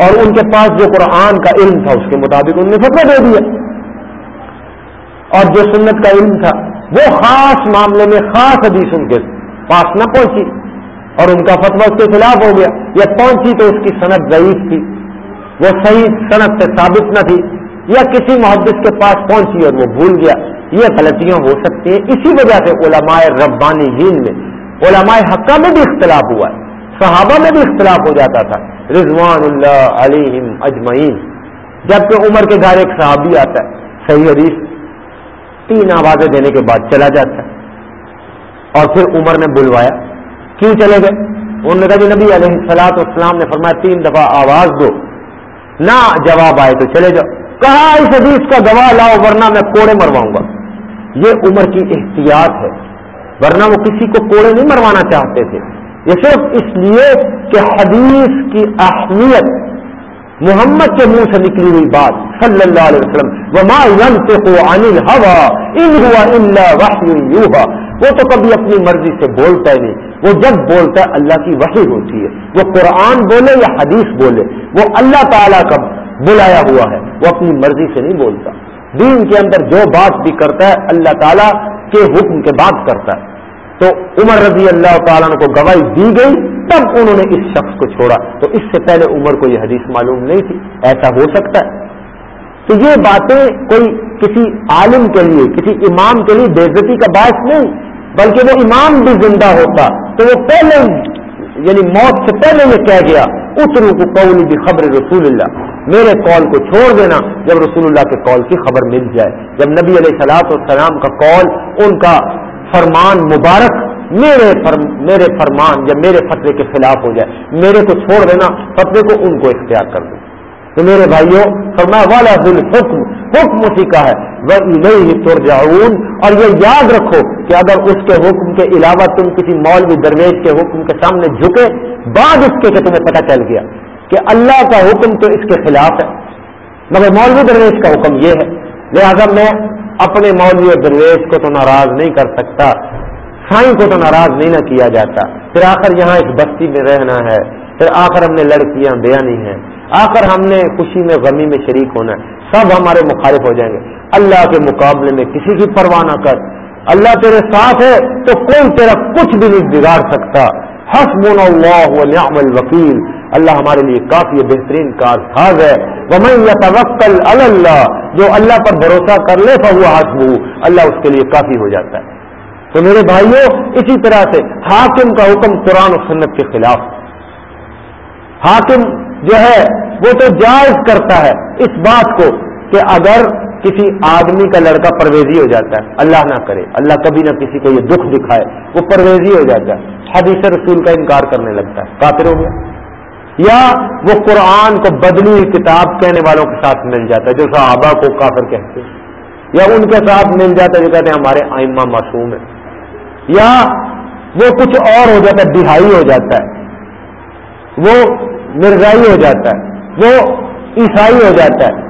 اور ان کے پاس جو قرآن کا علم تھا، اس کے مطابق انہوں نے فتوا دے دیا۔ اور جو سنت کا علم تھا، وہ خاص معاملے میں خاص حدیث ان کے پاس نہ پہنچی اور ان کا فتوا اس کے خلاف ہو گیا۔ یا پہنچی تو اس کی صنعت ضعیف تھی۔ وہ صحیح صنعت سے ثابت نہ تھی یا کسی محدث کے پاس پہنچی اور وہ بھول گیا۔ یہ غلطیاں ہو سکتی ہیں۔ اسی وجہ سے علماء ربانی جین میں، علماء حقہ میں بھی اختلاف ہوا ہے۔ صحابہ میں بھی اختلاف ہو جاتا تھا۔ رضوان اللہ علیہم اجمعین۔ جبکہ عمر کے گھر ایک صحابی آتا ہے، صحیح حدیث۔ تین آوازیں دینے کے بعد چلا جاتا ہے۔ اور پھر عمر نے بلوایا۔ کیوں چلے گئے؟ انہوں نے کہا جی نبی علیہ سلاط اسلام نے فرمایا تین دفعہ آواز دو۔ نہ جواب آئے تو چلے جاؤ۔ کہا اس حدیث کا گواہ لاؤ ورنہ میں کوڑے مرواؤں گا۔ یہ عمر کی احتیاط ہے۔ ورنہ وہ کسی کو کوڑے نہیں مروانا چاہتے تھے۔ یہ صرف اس لیے کہ حدیث کی اہمیت محمد کے منہ سے نکلی ہوئی بات صلی اللہ علیہ وسلم۔ وما ينطق عن الهوى ان هو الا وحي يوحى۔ وہ تو کبھی اپنی مرضی سے بولتا ہی نہیں۔ وہ جب بولتا ہے اللہ کی وحی ہوتی ہے۔ وہ قرآن بولے یا حدیث بولے، وہ اللہ تعالیٰ کا بلایا ہوا ہے۔ وہ اپنی مرضی سے نہیں بولتا۔ دین کے اندر جو بات بھی کرتا ہے، اللہ تعالیٰ کے حکم کے بعد کرتا ہے۔ تو عمر رضی اللہ تعالیٰ کو گواہی دی گئی، تب انہوں نے اس شخص کو چھوڑا۔ تو اس سے پہلے عمر کو یہ حدیث معلوم نہیں تھی۔ ایسا ہو سکتا ہے۔ تو یہ باتیں کوئی کسی عالم کے لیے، کسی امام کے لیے بےزتی کا باعث نہیں۔ بلکہ وہ امام بھی زندہ ہوتا تو وہ پہلے یعنی موت سے پہلے یہ کہہ گیا، اترو کو قولی بھی خبر رسول اللہ۔ میرے کال کو چھوڑ دینا جب رسول اللہ کے کال کی خبر مل جائے۔ جب نبی علیہ سلاط والسلام کا کال ان کا فرمان مبارک میرے فرم، میرے فرمان یا میرے فتوے کے خلاف ہو جائے۔ میرے کو چھوڑ دینا، فتوے کو ان کو اختیار کر دوں تو میرے بھائیوں، فرمایا، والا دل حکم حکم اسی کا ہے۔ وہ نہیں تر اور یہ یاد رکھو کہ اگر اس کے حکم کے علاوہ تم کسی مولوی درویش کے حکم کے سامنے جھکے، بعد اس کے کہ تمہیں پتہ چل گیا کہ اللہ کا حکم تو اس کے خلاف ہے۔ مگر مولوی درویش کا حکم یہ ہے، لہذا میں اپنے مولوی اور درویش کو تو ناراض نہیں کر سکتا، سائیں کو تو ناراض نہیں نہ کیا جاتا۔ پھر آخر یہاں ایک بستی میں رہنا ہے، پھر آخر ہم نے لڑکیاں بیانی ہیں۔ آخر ہم نے خوشی میں، غمی میں شریک ہونا ہے۔ سب ہمارے مخالف ہو جائیں گے۔ اللہ کے مقابلے میں کسی کی پرواہ نہ کر۔ اللہ تیرے ساتھ ہے تو کوئی تیرا کچھ بھی نہیں بگاڑ سکتا۔ حسب اللہ ونعم الوکیل۔ اللہ ہمارے لیے کافی بہترین کار ساز ہے۔ ومن یتوکل علی اللہ، جو اللہ پر بھروسہ کر لے فهو حسبه اللہ اس کے لیے کافی ہو جاتا ہے۔ تو میرے بھائیوں، اسی طرح سے حاکم کا حکم قرآن و سنت کے خلاف۔ حاکم جو ہے وہ تو جائز کرتا ہے اس بات کو کہ اگر کسی آدمی کا لڑکا پرویزی ہو جاتا ہے، اللہ نہ کرے، اللہ کبھی نہ کسی کو یہ دکھ دکھائے، وہ پرویزی ہو جاتا ہے۔ حدیث رسول کا انکار کرنے لگتا ہے، کافر ہو گیا۔ یا وہ قرآن کو بدلی کتاب کہنے والوں کے ساتھ مل جاتا ہے، جو صحابہ کو کافر کہتے ہیں۔ یا ان کے ساتھ مل جاتا ہے، جو کہتے ہیں ہمارے آئمہ معصوم ہے یا وہ کچھ اور ہو جاتا ہے، دہائی ہو جاتا ہے۔ وہ مرزائی ہو جاتا ہے۔ وہ عیسائی ہو جاتا ہے۔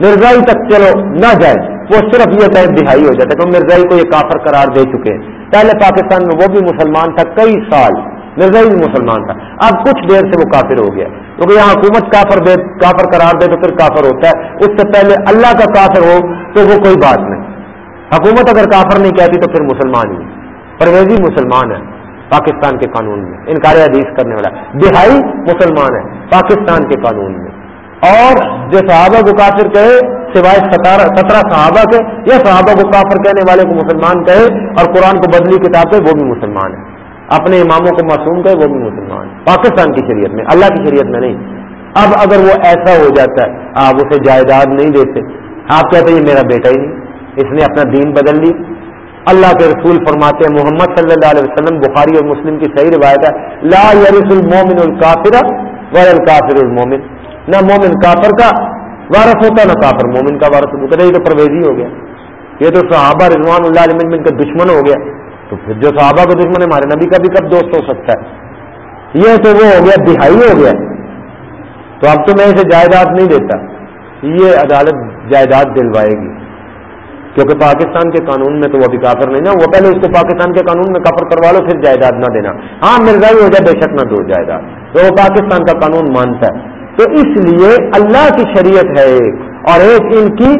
مرزائی تک چلو نہ جائے۔ وہ صرف یہ کہ دہائی ہو جاتا ہے کیونکہ مرزائی کو یہ کافر قرار دے چکے ہیں۔ پہلے پاکستان میں وہ بھی مسلمان تھا، کئی سال مرزائی بھی مسلمان تھا۔ اب کچھ دیر سے وہ کافر ہو گیا۔ کیونکہ یہاں حکومت کافر دے، کافر قرار دے تو پھر کافر ہوتا ہے۔ اس سے پہلے اللہ کا کافر ہو تو وہ کوئی بات نہیں۔ حکومت اگر کافر نہیں کہتی تو پھر مسلمان ہی۔ پرویزی مسلمان ہے۔ پاکستان کے قانون میں، انکار حدیث کرنے والا۔ دہائی مسلمان ہے، پاکستان کے قانون میں۔ اور جو صحابہ کو کافر کہے، سوائے سترہ صحابہ کے، یا صحابہ کو کافر کہنے والے کو مسلمان کہے اور قرآن کو بدلی کتاب کہے، وہ بھی مسلمان ہے۔ اپنے اماموں کو معصوم کہے، وہ بھی مسلمان ہے۔ پاکستان کی شریعت میں، اللہ کی شریعت میں نہیں۔ اب اگر وہ ایسا ہو جاتا ہے، آپ اسے جائیداد نہیں دیتے۔ آپ کہتے ہیں، یہ میرا بیٹا ہی نہیں۔ اس نے اپنا دین بدل لی اللہ کے رسول فرماتے ہیں، محمد صلی اللہ علیہ وسلم، بخاری اور مسلم کی صحیح روایت ہے، لا یرس المومن الکافر ور الکافر المومن نہ مومن کافر کا وارث ہوتا، نہ کافر مومن کا وارث ہوتا۔ یہ تو پرویزی ہو گیا۔ یہ تو صحابہ رضوان اللہ علیہ من کا دشمن ہو گیا۔ تو پھر جو صحابہ کو دشمن ہے، ہمارے نبی کا بھی کب دوست ہو سکتا ہے؟ یہ تو وہ ہو گیا، دہائی ہو گیا۔ تو اب تو میں اسے جائیداد نہیں دیتا، یہ عدالت جائیداد دلوائے گی۔ کیونکہ پاکستان کے قانون میں تو وہ ابھی کافر نہیں نا، وہ پہلے اس کو پاکستان کے قانون میں کافر کروا لو، پھر جائیداد نہ دینا۔ ہاں مرزائی ہو جائے، بے شک نہ دو جائیداد تو وہ پاکستان کا قانون مانتا ہے۔ تو اس لیے اللہ کی شریعت ہے ایک، اور ایک ان کی،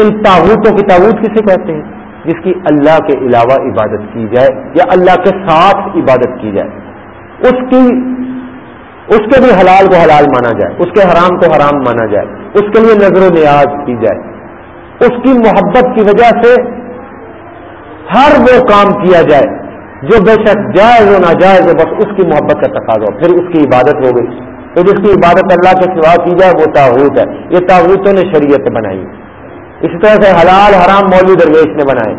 ان تابوتوں کی تابوت کسے کہتے ہیں؟ جس کی اللہ کے علاوہ عبادت کی جائے، یا اللہ کے ساتھ عبادت کی جائے۔ اس کی، اس کے بھی حلال کو حلال مانا جائے، اس کے حرام کو حرام مانا جائے، اس کے لیے نظر و نیاز کی جائے۔ اس کی محبت کی وجہ سے ہر وہ کام کیا جائے جو بے شک جائز و ناجائز ہو بس اس کی محبت کا تقاضا ہو پھر اس کی عبادت ہو گئی۔ تو جس کی عبادت اللہ کے سوا کی جائے، وہ تاغوت ہے۔ یہ تاغوتوں نے شریعت بنائی۔ اسی طرح سے حلال حرام مولوی درویش نے بنائے۔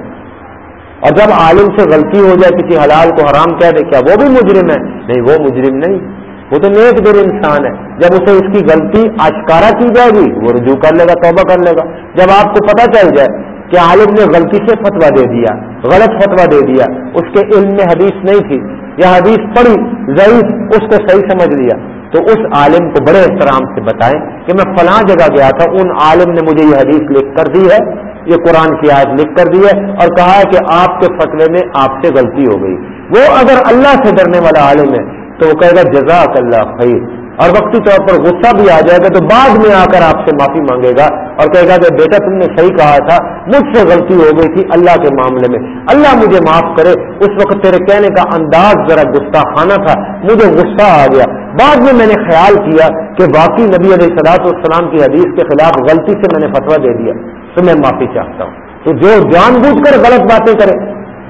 اور جب عالم سے غلطی ہو جائے، کسی حلال کو حرام کہہ دے، کیا وہ بھی مجرم ہے؟ نہیں، وہ مجرم نہیں۔ وہ تو نیک دل انسان ہے۔ جب اسے اس کی غلطی آشکارا کی جائے گی، وہ رجوع کر لے گا، توبہ کر لے گا۔ جب آپ کو پتہ چل جائے کہ عالم نے غلطی سے فتوا دے دیا، غلط فتوا دے دیا، اس کے علم میں حدیث نہیں تھی یا حدیث پڑھی، ضعیف، اس کو صحیح سمجھ لیا، تو اس عالم کو بڑے احترام سے بتائیں کہ میں فلاں جگہ گیا تھا، ان عالم نے مجھے یہ حدیث لکھ کر دی ہے، یہ قرآن کی آیت لکھ کر دی ہے اور کہا ہے کہ آپ کے فتوے میں آپ سے غلطی ہو گئی۔ وہ اگر اللہ سے ڈرنے والا عالم ہے تو وہ کہے گا، جزاک اللہ خیر۔ اور وقتی طور پر غصہ بھی آ جائے گا تو بعد میں آ کر آپ سے معافی مانگے گا اور کہے گا کہ بیٹا تم نے صحیح کہا تھا، مجھ سے غلطی ہو گئی تھی اللہ کے معاملے میں۔ اللہ مجھے معاف کرے۔ اس وقت تیرے کہنے کا انداز ذرا گستہ خانہ تھا، مجھے غصہ آ گیا۔ بعد میں میں نے خیال کیا کہ باقی نبی علیہ صلاحت السلام کی حدیث کے خلاف غلطی سے میں نے فتویٰ دے دیا۔ تو میں معافی چاہتا ہوں۔ تو جو جان بوجھ کر غلط باتیں کرے،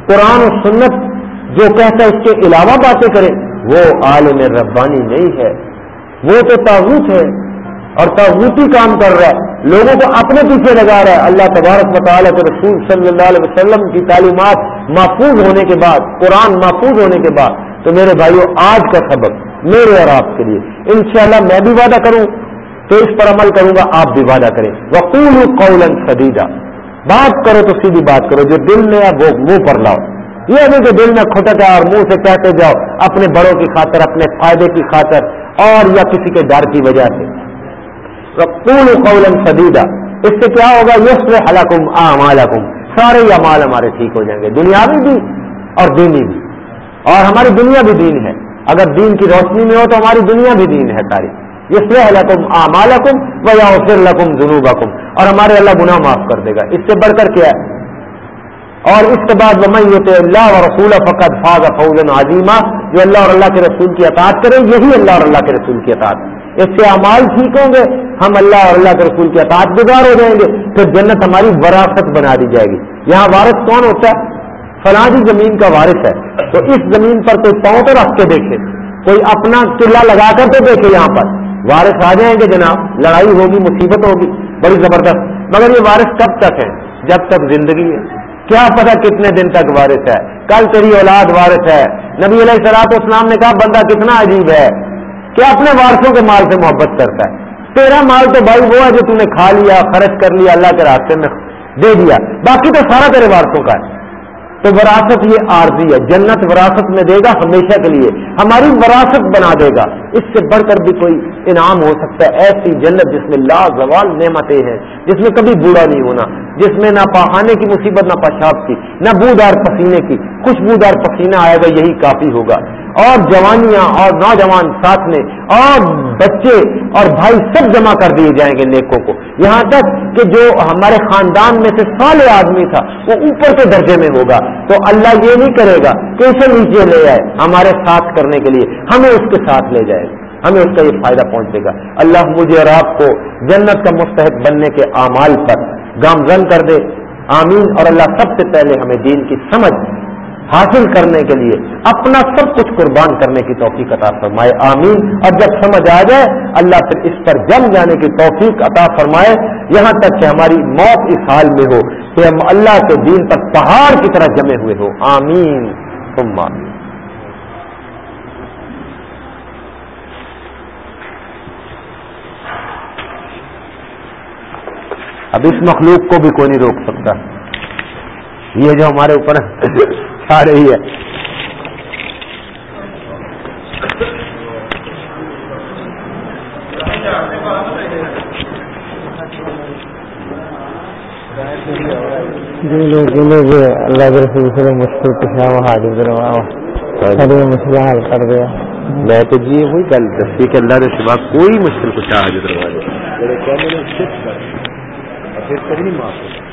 قرآن و سنت جو کہتا ہے اس کے علاوہ باتیں کرے وہ عالم ربانی نہیں ہے۔ وہ تو تاغوت ہے اور تاغوتی کام کر رہا ہے۔ لوگوں کو اپنے پیچھے لگا رہا ہے۔ اللہ تبارک مطالعہ کے رسول صلی اللہ علیہ وسلم کی تعلیمات محفوظ ہونے کے بعد، قرآن محفوظ ہونے کے بعد۔ تو میرے بھائیوں آج کا سبق میرے اور آپ کے لیے۔ انشاءاللہ میں بھی وعدہ کروں، تو اس پر عمل کروں گا، آپ بھی وعدہ کریں۔ وقول قول سدیدہ بات کرو تو سیدھی بات کرو، جو دل میں ہے، وہ منہ پر لاؤ۔ یہ نہیں کہ دل میں کھٹک ہے اور منہ سے کہتے جاؤ، اپنے بڑوں کی خاطر، اپنے فائدے کی خاطر، اور یا کسی کے ڈر کی وجہ سے۔ قول قول سدیدہ اس سے کیا ہوگا؟ یس حلقم اعمالکم سارے امال ہمارے ٹھیک ہو جائیں گے۔ دنیاوی بھی اور دینی بھی۔ اور ہماری دنیا بھی دین ہے۔ اگر دین کی روشنی میں ہو تو ہماری دنیا بھی دین ہے ساری۔ یس حلقم اعمالکم و یا فر لکم جنوبکم اور ہمارے اللہ گناہ معاف کر دے گا۔ اس سے بڑھ کر کیا ہے؟ اور اس کے بعد وہ اللہ و رسول فقط فاض فوزن عظیمہ جو اللہ اور اللہ کے رسول کی اطاعت کریں یہی اللہ اور اللہ کے رسول کی اطاعت۔ اس سے اعمال ٹھیک ہوں گے، ہم اللہ اور اللہ کے رسول کی اطاعت گزار ہو جائیں گے، پھر جنت ہماری وراثت بنا دی جائے گی۔ یہاں وارث کون ہوتا ہے؟ فلاں جی زمین کا وارث ہے۔ تو اس زمین پر کوئی پاؤں تو رکھ کے دیکھے، کوئی اپنا قلعہ لگا کر تو دیکھے یہاں پر۔ وارث آ جائیں گے جناب، لڑائی ہوگی، مصیبت ہوگی، بڑی زبردست۔ مگر یہ وارث کب تک ہے جب تک زندگی ہے۔ کیا پتا کتنے دن تک وارث ہے؟ کل تیری اولاد وارث ہے۔ نبی علیہ سلاط اسلام نے کہا، بندہ کتنا عجیب ہے کیا اپنے وارثوں کے مال سے محبت کرتا ہے۔ تیرا مال تو بھائی وہ ہے جو تم نے کھا لیا، خرچ کر لیا، اللہ کے راستے میں دے دیا۔ باقی تو سارا تیرے وارثوں کا ہے۔ تو وراثت یہ عارضی ہے۔ جنت وراثت میں دے گا ہمیشہ کے لیے۔ ہماری وراثت بنا دے گا۔ اس سے بڑھ کر بھی کوئی انعام ہو سکتا ہے۔ ایسی جنت جس میں لا زوال نعمتیں ہیں، جس میں کبھی بوڑھا نہیں ہونا۔ جس میں نہ پہانے کی مصیبت، نہ پیشاب کی، نہ بودار پسینے کی۔ خوشبودار پسینہ آئے گا، یہی کافی ہوگا۔ اور جوانیاں اور نوجوان ساتھ میں اور بچے اور بھائی سب جمع کر دیے جائیں گے نیکوں کو۔ یہاں تک کہ جو ہمارے خاندان میں سے سالے آدمی تھا، وہ اوپر کے درجے میں ہوگا۔ تو اللہ یہ نہیں کرے گا کہ اسے نیچے لے آئے ہمارے ساتھ کرنے کے لیے، ہمیں اس کے ساتھ لے جائے۔ گا ہمیں اس کا یہ فائدہ پہنچے گا۔ اللہ مجھے اور آپ کو جنت کا مستحق بننے کے اعمال پر گامزن کر دے۔ آمین۔ اور اللہ سب سے پہلے ہمیں دین کی سمجھ حاصل کرنے کے لیے اپنا سب کچھ قربان کرنے کی توفیق عطا فرمائے۔ آمین۔ اور جب سمجھ آ جائے، اللہ پھر اس پر جم جانے کی توفیق عطا فرمائے۔ یہاں تک کہ ہماری موت اس حال میں ہو کہ ہم اللہ کے دین پر پہاڑ کی طرح جمے ہوئے ہو آمین۔ ثم آمین۔ اب اس مخلوق کو بھی کوئی نہیں روک سکتا۔ یہ جو ہمارے اوپر آ رہی ہے۔ جو لوگ لوگ اللہ کے رسول سے مشکل حاضر کروا مسئلہ حل کر دیا۔ میں تو جی وہی گل دسی کہ اللہ کے سوا کوئی مشکل کچھ حاضر کروا دے پھر کبھی نہیں معاف